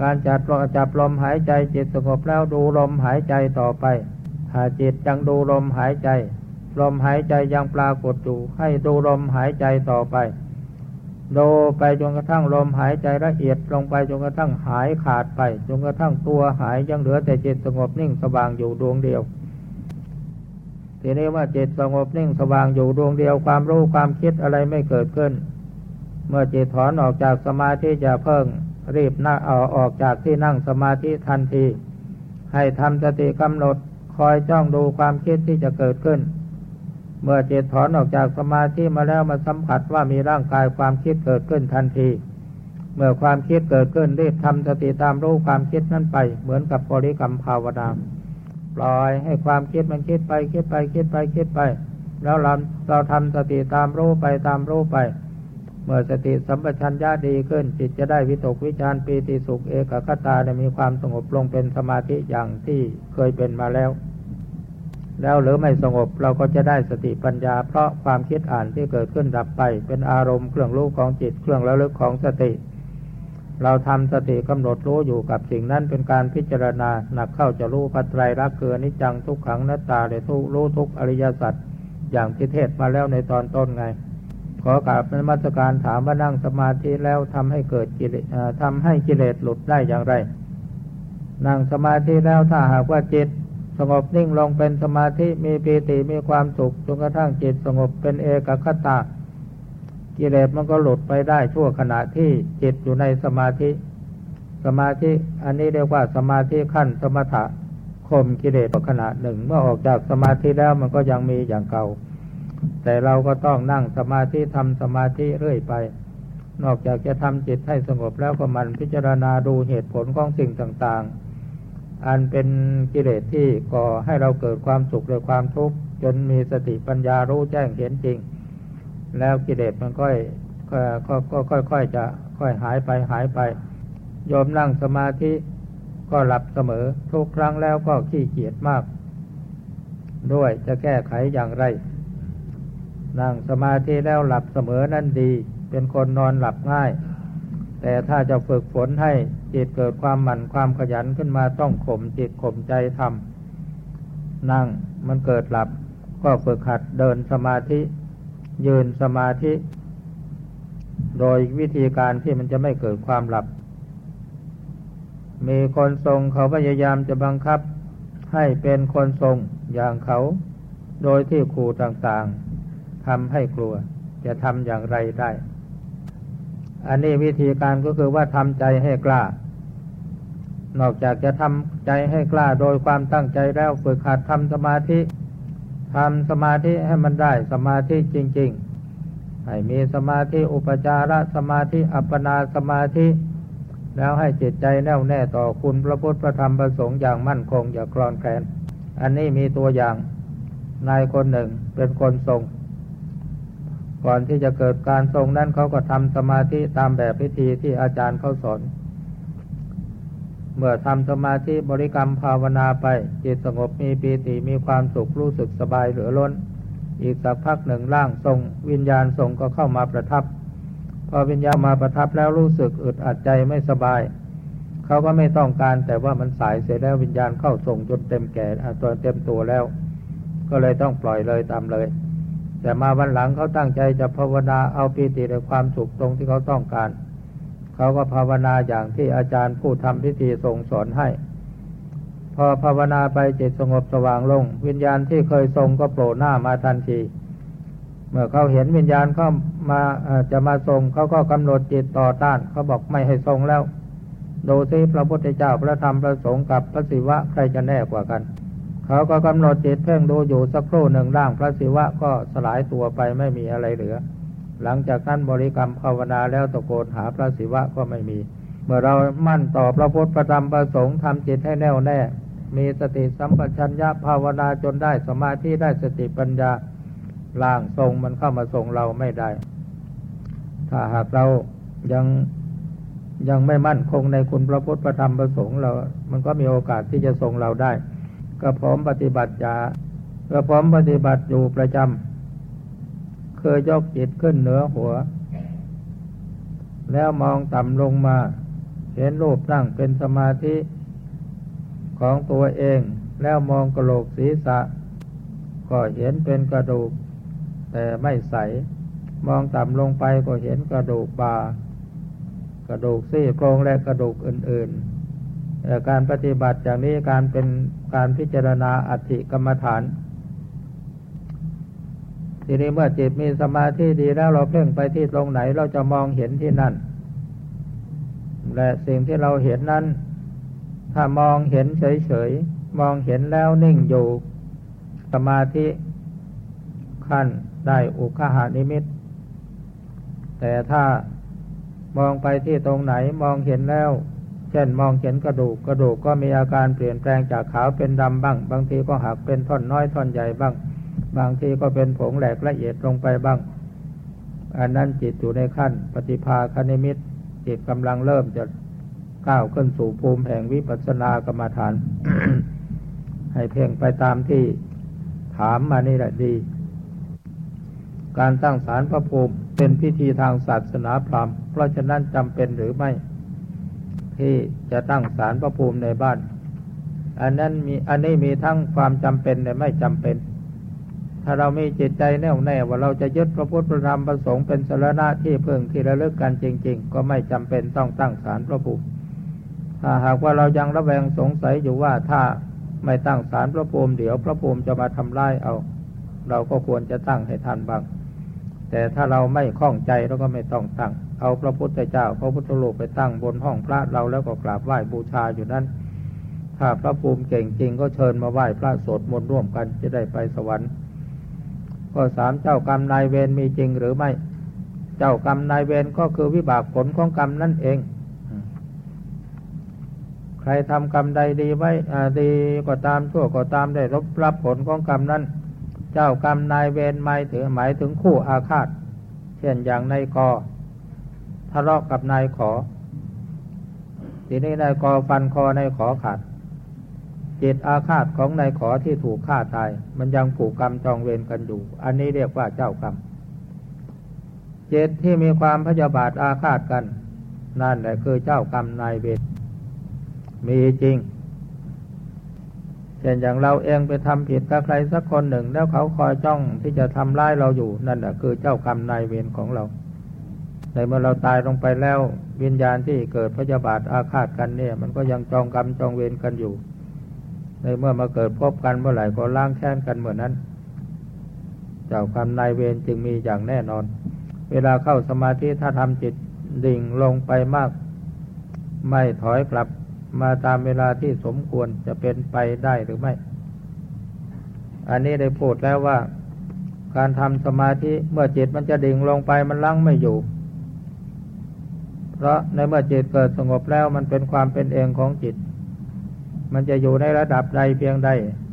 การจับจับลมหายใจจิตสงบแล้วดูลมหายใจต่อไป หาจิตยังดูลมหายใจ ลมหายใจยังปรากฏอยู่ ให้ดูลมหายใจต่อไป ดูไปจนกระทั่งลมหายใจละเอียดลงไปจนกระทั่งหายขาดไปจนกระทั่งตัวหายยังเหลือแต่จิตสงบนิ่งสว่างอยู่ดวงเดียว ทีนี้ว่าจิตสงบนิ่งสว่างอยู่ดวงเดียวความรู้ความคิดอะไรไม่เกิดขึ้น เมื่อจิตถอนออกจากสมาธิจะเพิ่ง รีบนั่งเอาออกจากที่นั่งสมาธิทันที ให้ทำสติกำหนดคอยจ้องดูความคิดที่จะเกิดขึ้น เมื่อจิตถอนออกจากสมาธิมาแล้วมาสัมผัสว่ามีร่างกายความคิดเกิดขึ้นทันที เมื่อความคิดเกิดขึ้นรีบทำสติตามรู้ความคิดนั้นไป เหมือนกับบริกรรมภาวนา ปล่อยให้ความคิดมันคิดไปคิดไปคิดไปคิดไป แล้วเราเราทำสติตามรู้ไปตามรู้ไป เมื่อสติสัมปชัญญะดีขึ้น จิตจะได้วิตกวิจารปีติสุขเอกคตาจะมีความสงบลงเป็นสมาธิอย่างที่เคยเป็นมาแล้ว แล้วหรือไม่สงบเราก็จะได้สติปัญญา เพราะความคิดอ่านที่เกิดขึ้นดับไป เป็นอารมณ์เครื่องรู้ของจิตเครื่องระลึกของสติ เราทำสติกำหนดรู้อยู่กับสิ่งนั้นเป็นการพิจารณาหนักเข้าจะรู้พัตไรรักเกินิจังทุกขังนัตตาเลยทุรู้ทุกอริยสัจอย่างที่เทศมาแล้วในตอนต้นไง ขอกราบนมัสการถามว่านั่งสมาธิแล้วทำให้เกิดกิเลสทำให้กิเลสหลุดได้อย่างไร นั่งสมาธิแล้วถ้าหากว่าจิต สงบนิ่งลงเป็นสมาธิมีปีติมีความสุขจนกระทั่งจิตสงบเป็นเอกคตา กิเลสมันก็หลุดไปได้ชั่วขณะที่จิตอยู่ในสมาธิ สมาธิอันนี้เรียกว่าสมาธิขั้นสมถะข่มกิเลสขณะหนึ่ง เมื่อออกจากสมาธิแล้วมันก็ยังมีอย่างเก่า แต่เราก็ต้องนั่งสมาธิทำสมาธิเรื่อยไป นอกจากจะทำจิตให้สงบแล้วก็มันพิจารณาดูเหตุผลของสิ่งต่างๆ อันเป็นกิเลสที่ก่อให้เราเกิดความสุขหรือความทุกข์จนมีสติปัญญารู้แจ้งเห็นจริง แล้วกิเลสมันก็ก็ค่อยๆจะค่อยหายไปหายไป โยมนั่งสมาธิก็หลับเสมอ ทุกครั้งแล้วก็ขี้เกียจมาก ด้วยจะแก้ไขอย่างไร นั่งสมาธิแล้วหลับเสมอนั่นดี เป็นคนนอนหลับง่าย แต่ถ้าจะฝึกฝนให้จิตเกิดความหมั่นความขยันขึ้นมาต้องข่มจิตข่มใจทำนั่งมันเกิดหลับก็ฝึกหัดเดินสมาธิ ยืนสมาธิ โดยวิธีการที่มันจะไม่เกิดความหลับ มีคนทรงเขาพยายามจะบังคับให้เป็นคนทรงอย่างเขา โดยที่ครูต่างๆทำให้กลัว จะทำอย่างไรได้ อันนี้วิธีการก็คือว่าทำใจให้กล้า นอกจากจะทำใจให้กล้าโดยความตั้งใจแล้วฝึกหัดทำสมาธิ ทำสมาธิให้มันได้สมาธิจริง ๆ ให้มีสมาธิอุปจารสมาธิอัปปนาสมาธิ แล้วให้จิตใจแน่วแน่ต่อคุณพระพุทธพระธรรมพระสงฆ์อย่างมั่นคงอย่าคลอนแคลน อันนี้มีตัวอย่างนายคนหนึ่งเป็นคนทรง ก่อนที่จะเกิดการทรงนั้นเขาก็ทำสมาธิตามแบบพิธีที่อาจารย์เขาสอน เมื่อทำสมาธิบริกรรมภาวนาไป จิตสงบมีปีติมีความสุขรู้สึกสบายเหลือล้น อีกสักพักหนึ่งร่างทรง วิญญาณทรงก็เข้ามาประทับ พอวิญญาณมาประทับแล้วรู้สึกอึดอัดใจไม่สบาย เขาก็ไม่ต้องการแต่ว่ามันสายเสียแล้ววิญญาณเข้าทรงจนเต็มแก่ตัวเต็มตัวแล้ว ก็เลยต้องปล่อยเลยตามเลย แต่มาวันหลังเขาตั้งใจจะภาวนาเอาปีติในความสุขตรงที่เขาต้องการ เขาก็ภาวนาอย่างที่อาจารย์ผู้ทำพิธีทรงสอนให้ พอภาวนาไปจิตสงบสว่างลง วิญญาณที่เคยทรงก็โผล่หน้ามาทันที เมื่อเขาเห็นวิญญาณเข้ามาจะมาทรงเขาก็กำหนดจิตต่อต้าน เขาบอกไม่ให้ทรงแล้ว ดูซิพระพุทธเจ้าพระธรรมพระสงฆ์กับพระศิวะใครจะแน่กว่ากันเขาก็กำหนดจิตเพ่งดูอยู่สักครู่หนึ่งร่างพระศิวะก็สลายตัวไปไม่มีอะไรเหลือ หลังจากนั้นบริกรรมภาวนาแล้วตะโกนหาพระศิวะก็ไม่มี เมื่อเรามั่นต่อพระพุทธประธรรมประสงค์ทำจิตให้แน่วแน่ มีสติสัมปชัญญะภาวนาจนได้สมาธิได้สติปัญญาล่างทรงมันเข้ามาทรงเราไม่ได้ ถ้าหากเรายังยังไม่มั่นคงในคุณพระพุทธประธรรมประสงค์เรา มันก็มีโอกาสที่จะทรงเราได้ ก็พร้อมปฏิบัติจาก็พร้อมปฏิบัติอยู่ประจำ คยยกจิตขึ้นเหนือหัว แล้วมองต่ำลงมา เห็นรูปนั่งเป็นสมาธิของตัวเอง แล้วมองกระโหลกศีรษะ ก็เห็นเป็นกระดูก แต่ไม่ใส มองต่ำลงไปก็เห็นกระดูกบ่ากระดูกซี่โครงและกระดูกอื่นๆการปฏิบัติอย่างนี้การเป็นการพิจารณาอธิกรรมฐาน ทีนี้เมื่อจิตมีสมาธิดีแล้วเราเพ่งไปที่ตรงไหนเราจะมองเห็นที่นั่น และสิ่งที่เราเห็นนั้น ถ้ามองเห็นเฉยๆ มองเห็นแล้วนิ่งอยู่ สมาธิขั้นได้อุคหานิมิต แต่ถ้ามองไปที่ตรงไหนมองเห็นแล้ว เช่นมองเห็นกระดูกกระดูกก็มีอาการเปลี่ยนแปลงจากขาวเป็นดำบ้าง บางทีก็หักเป็นท่อนน้อยท่อนใหญ่บ้าง บางทีก็เป็นผงแหลกละเอียดลงไปบ้าง อันนั้นจิตอยู่ในขั้น ปฏิภาคณิมิตจิตกำลังเริ่มจะก้าวขึ้นสู่ภูมิแห่งวิปัสสนากรรมฐาน ให้เพ่งไปตามที่ถามมานี่แหละดี การตั้งศาลพระภูมิเป็นพิธีทางศาสนาพราหมณ์ เพราะฉะนั้นจำเป็นหรือไม่ ที่จะตั้งศาลพระภูมิในบ้าน อันนั้นมีอันนี้มีทั้งความจำเป็นและไม่จำเป็น ถ้าเรามีจิตใจแน่วแน่ว่าเราจะยึดพระพุทธธรรมประสงค์เป็นสารณะที่พึ่งที่ระลึกกันจริง ๆ ก็ไม่จำเป็นต้องตั้งศาลพระภูมิถ้าหากว่าเรายังระแวงสงสัยอยู่ว่าถ้าไม่ตั้งศาลพระภูมิเดี๋ยวพระภูมิจะมาทำลายเอา เราก็ควรจะตั้งให้ท่านบ้าง แต่ถ้าเราไม่คล่องใจเราก็ไม่ต้องตั้ง เอาพระพุทธเจ้าพระพุทธรูปไปตั้งบนห้องพระเราแล้วก็กราบไหว้บูชาอยู่นั้นถ้าพระภูมิเก่งจริงก็เชิญมาไหว้พระสดมนร่วมกันจะได้ไปสวรรค์ ข้อสามเจ้ากรรมนายเวรมีจริงหรือไม่ เจ้ากรรมนายเวรก็คือวิบากผลของกรรมนั่นเอง ใครทำกรรมใดดีไว้ดีก็ตามชั่วก็ตามได้รับรับผลของกรรมนั้น เจ้ากรรมนายเวรหมายถึงหมายถึงคู่อาฆาต เช่นอย่างนายกอทะเลาะกับนายขอ ทีนี้นายกอฟันคอนายขอขาด จิตอาฆาตของนายขอที่ถูกฆ่าตาย มันยังผูกกรรมจองเวรกันอยู่ อันนี้เรียกว่าเจ้ากรรมเจตที่มีความพยาบาทอาฆาตกัน นั่นแหละคือเจ้ากรรมนายเวรมีจริง เช่นอย่างเราเองไปทำผิดกับใครสักคนหนึ่ง แล้วเขาคอยจ้องที่จะทำร้ายเราอยู่ นั่นแหละคือเจ้ากรรมนายเวรของเราในเมื่อเราตายลงไปแล้ววิญญาณที่เกิดพยาบาทอาฆาตกันเนี่ย มันก็ยังจองกรรมจองเวรกันอยู่ ในเมื่อมาเกิดพบกันเมื่อไหร่ก็ล้างแค้นกันเหมือนนั้น เจ้ากรรมนายเวรจึงมีอย่างแน่นอน เวลาเข้าสมาธิถ้าทำจิตดิ่งลงไปมาก ไม่ถอยกลับมาตามเวลาที่สมควรจะเป็นไปได้หรือไม่ อันนี้ได้พูดแล้วว่า การทำสมาธิเมื่อจิตมันจะดิ่งลงไปมันลังไม่อยู่ เพราะในเมื่อจิตเกิดสงบแล้วมันเป็นความเป็นเองของจิต มันจะอยู่ในระดับใดเพียงใด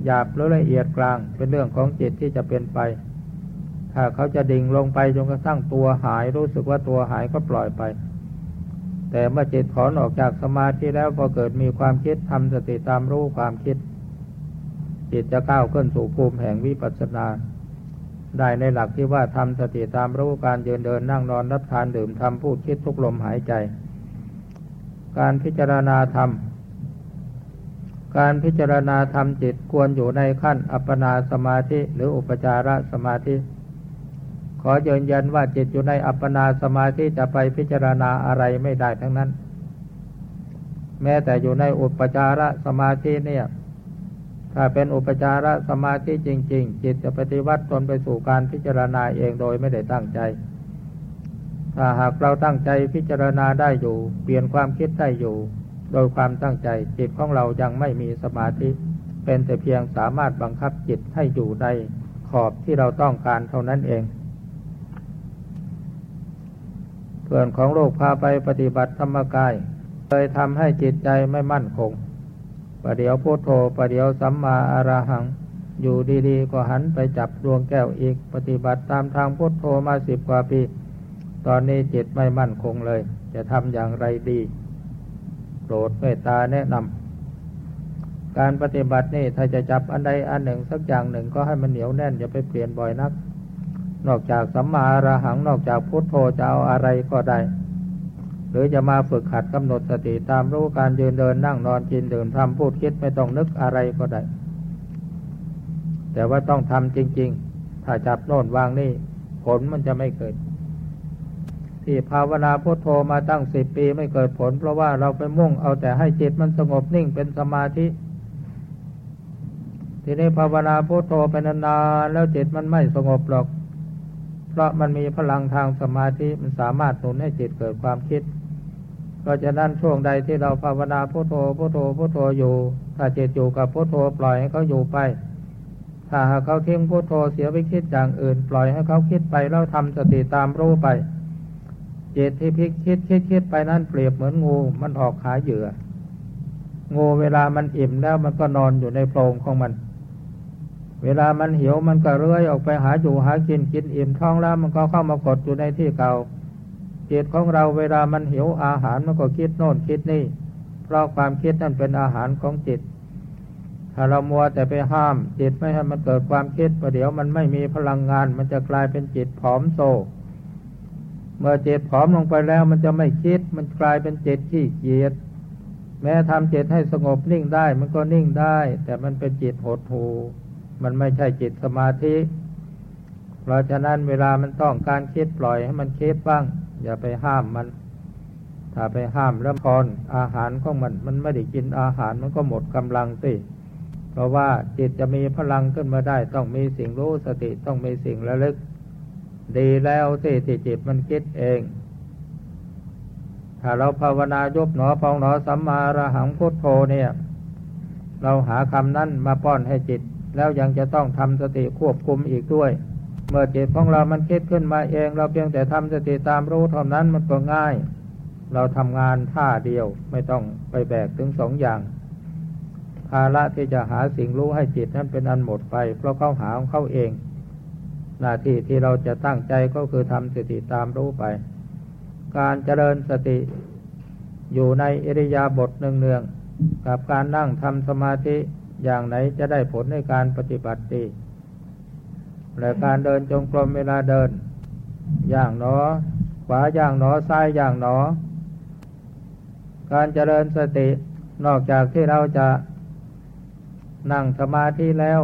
หยาบหรือละเอียดกลางเป็นเรื่องของจิตที่จะเป็นไป ถ้าเขาจะดิ่งลงไปจนกระทั่งตัวหายรู้สึกว่าตัวหายก็ปล่อยไป แต่เมื่อจิตถอนออกจากสมาธิแล้วพอเกิดมีความคิดทำสติตามรู้ความคิด จิตจะก้าวขึ้นสู่ภูมิแห่งวิปัสสนา ได้ในหลักที่ว่าทำสติตามรู้การเดินเดินนั่งนอนรับทานดื่มทำพูดคิดทุกลมหายใจ การพิจารณาธรรม การพิจารณาธรรมจิตควรอยู่ในขั้นอัปปนาสมาธิหรืออุปจารสมาธิ ขอยืนยันว่าจิตอยู่ในอัปปนาสมาธิจะไปพิจารณาอะไรไม่ได้ทั้งนั้น แม้แต่อยู่ในอุปจารสมาธิเนี่ย ถ้าเป็นอุปจารสมาธิจริง ๆ จิตจะปฏิวัติตนไปสู่การพิจารณาเองโดยไม่ได้ตั้งใจ ถ้าหากเราตั้งใจพิจารณาได้อยู่ เปลี่ยนความคิดได้อยู่ โดยความตั้งใจจิตของเรายังไม่มีสมาธิ เป็นแต่เพียงสามารถบังคับจิตให้อยู่ในขอบที่เราต้องการเท่านั้นเอง เพื่อนของโลกพาไปปฏิบัติธรรมกายเลยทำให้จิตใจไม่มั่นคงประเดี๋ยวพุโทโธประเดี๋ยวสัมมาอาราหัง อยู่ดีๆ ก็หันไปจับดวงแก้วอีก ปฏิบัติตามทางพุโทโธมาสิบกว่าปี ตอนนี้จิตไม่มั่นคงเลย จะทำอย่างไรดี โปรดเมตตาแนะนำการปฏิบัตินี่ถ้าจะจับอันใดอันหนึ่งสักอย่างหนึ่งก็ให้มันเหนียวแน่นอย่าไปเปลี่ยนบ่อยนัก นอกจากสัมมาอรหังนอกจากพุทโธจะเอาอะไรก็ได้ หรือจะมาฝึกขัดกำหนดสติตามรู้การยืนเดินนั่งนอนกินดื่มทำพูดคิดไม่ต้องนึกอะไรก็ได้ แต่ว่าต้องทำจริง ๆ ถ้าจับโน่นวางนี่ผลมันจะไม่เกิด ที่ภาวนาพุทโธมาตั้งสิบปีไม่เกิดผล เพราะว่าเราไปมุ่งเอาแต่ให้จิตมันสงบนิ่งเป็นสมาธิ ทีนี้ภาวนาพุทโธไปนานๆแล้วจิตมันไม่สงบหรอก เพราะมันมีพลังทางสมาธิมันสามารถหนุนให้จิตเกิดความคิด เพราะฉะนั้นช่วงใดที่เราภาวนาพุโทโธพุโทโธพุโทโธอยู่ ถ้าจิตอยู่กับพุโทโธปล่อยให้เขาอยู่ไป ถ้าหากเขาทิ้งพุโทโธเสียไปคิดอย่างอื่น ปล่อยให้เขาคิดไปแล้วทำสติตามรู้ไป จิตที่พิกคิดคิดคิดไปนั่นเปรียบเหมือนงู มันออกหาเหยื่อ งูเวลามันอิ่มแล้วมันก็นอนอยู่ในโพรงของมัน เวลามันหิวมันก็เรื่อยออกไปหาอยู่หากินกินอิ่มท้องแล้วมันก็เข้ามากดอยู่ในที่เก่าจิตของเราเวลามันหิวอาหารมันก็คิดโน่นคิดนี่ เพราะความคิดนั่นเป็นอาหารของจิต ถ้าเรามัวแต่ไปห้าม จิตไม่ให้มันเกิดความคิดประเดี๋ยวมันไม่มีพลังงาน มันจะกลายเป็นจิตผอมโซ เมื่อจิตผอมลงไปแล้วมันจะไม่คิด มันกลายเป็นจิตที่เกียดแม้ทำจิตให้สงบนิ่งได้ มันก็นิ่งได้ แต่มันเป็นจิตหดหูมันไม่ใช่จิตสมาธิ เพราะฉะนั้นเวลามันต้องการคิดปล่อยให้มันคิดบ้าง อย่าไปห้ามมัน ถ้าไปห้ามแล้วพรอาหารของมัน มันไม่ได้กินอาหารมันก็หมดกำลังสิเพราะว่าจิตจะมีพลังขึ้นมาได้ ต้องมีสิ่งรู้สติต้องมีสิ่งระลึก ดีแล้วสิที่จิตมันคิดเอง ถ้าเราภาวนายบหนอพองหนอสัมมาระหังพุทโธเนี่ย เราหาคำนั้นมาป้อนให้จิต แล้วยังจะต้องทำสติควบคุมอีกด้วย เมื่อจิตของเรามันคิดขึ้นมาเอง เราเพียงแต่ทำสติตามรู้เท่านั้นมันก็ง่าย เราทำงานท่าเดียวไม่ต้องไปแบกถึงสองอย่างภาระที่จะหาสิ่งรู้ให้จิตนั้นเป็นอันหมดไป เพราะเขาหาของเขาเอง หน้าที่ที่เราจะตั้งใจก็คือทำสติตามรู้ไป การเจริญสติอยู่ในอิริยาบถเนืองๆกับการนั่งทำสมาธิอย่างไหนจะได้ผลในการปฏิบัติดีและการเดินจงกรมเวลาเดิน อย่างหนอ ขวาอย่างหนอซ้ายอย่างหนอ การเจริญสตินอกจากที่เราจะนั่งสมาธิแล้ว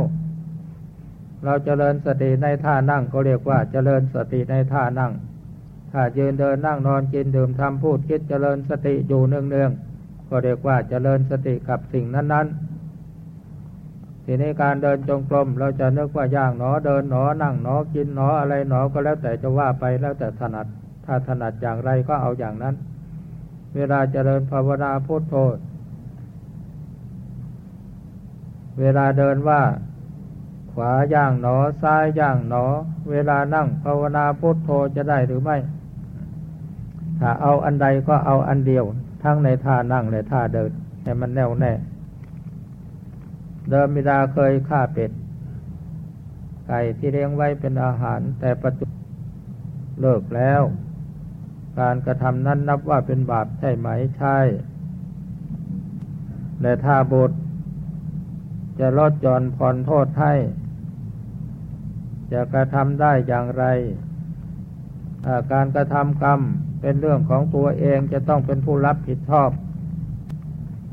เราจเจริญสติในท่านั่งก็เรียกว่าเจริญสติในท่านั่ง ถ้ายืนเดินนั่งนอนกินดื่มทำพูดคิดเจริญสติอยู่เนืองๆก็เรียกว่าเจริญสติกับสิ่งนั้นๆ ทีนี้การเดินจงกรมเราจะนึกว่าย่างหนอเดินหนอนั่งหนอกินหนออะไรหนอก็แล้วแต่จะว่าไปแล้วแต่ถนัด ถ้าถนัดอย่างไรก็เอาอย่างนั้น เวลาเจริญภาวนาพุทโธเวลาเดินว่า วาย่างหนอ ซ้ายย่างหนอ เวลานั่งภาวนาพุทโธจะได้หรือไม่ ถ้าเอาอันใดก็เอาอันเดียว ทั้งในท่านั่งและท่าเดินให้มันแน่วแน่ เดิมมิดาเคยฆ่าเป็ด ไก่ที่เลี้ยงไว้เป็นอาหาร แต่ปัจจุเลิกแล้ว การกระทำนั้นนับว่าเป็นบาปใช่ไหมใช่แต่ถ้าบทจะลดจอนผ่อนโทษให้ จะกระทำได้อย่างไร การกระทำกรรมเป็นเรื่องของตัวเองจะต้องเป็นผู้รับผิดชอบ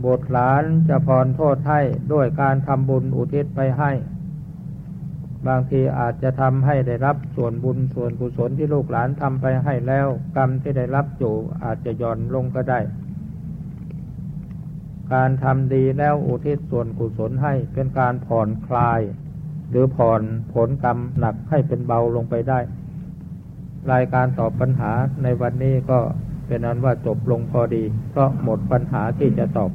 บุตรหลานจะผ่อนโทษให้ด้วยการทำบุญอุทิศไปให้ บางทีอาจจะทำให้ได้รับส่วนบุญส่วนกุศลที่ลูกหลานทำไปให้แล้ว กรรมที่ได้รับอยู่อาจจะย่อนลงก็ได้ การทำดีแล้วอุทิศส่วนกุศลให้เป็นการผ่อนคลาย หรือผ่อนผลกรรมหนักให้เป็นเบาลงไปได้ รายการตอบปัญหาในวันนี้ก็เป็นนั้นว่าจบลงพอดี ก็หมดปัญหาที่จะตอบ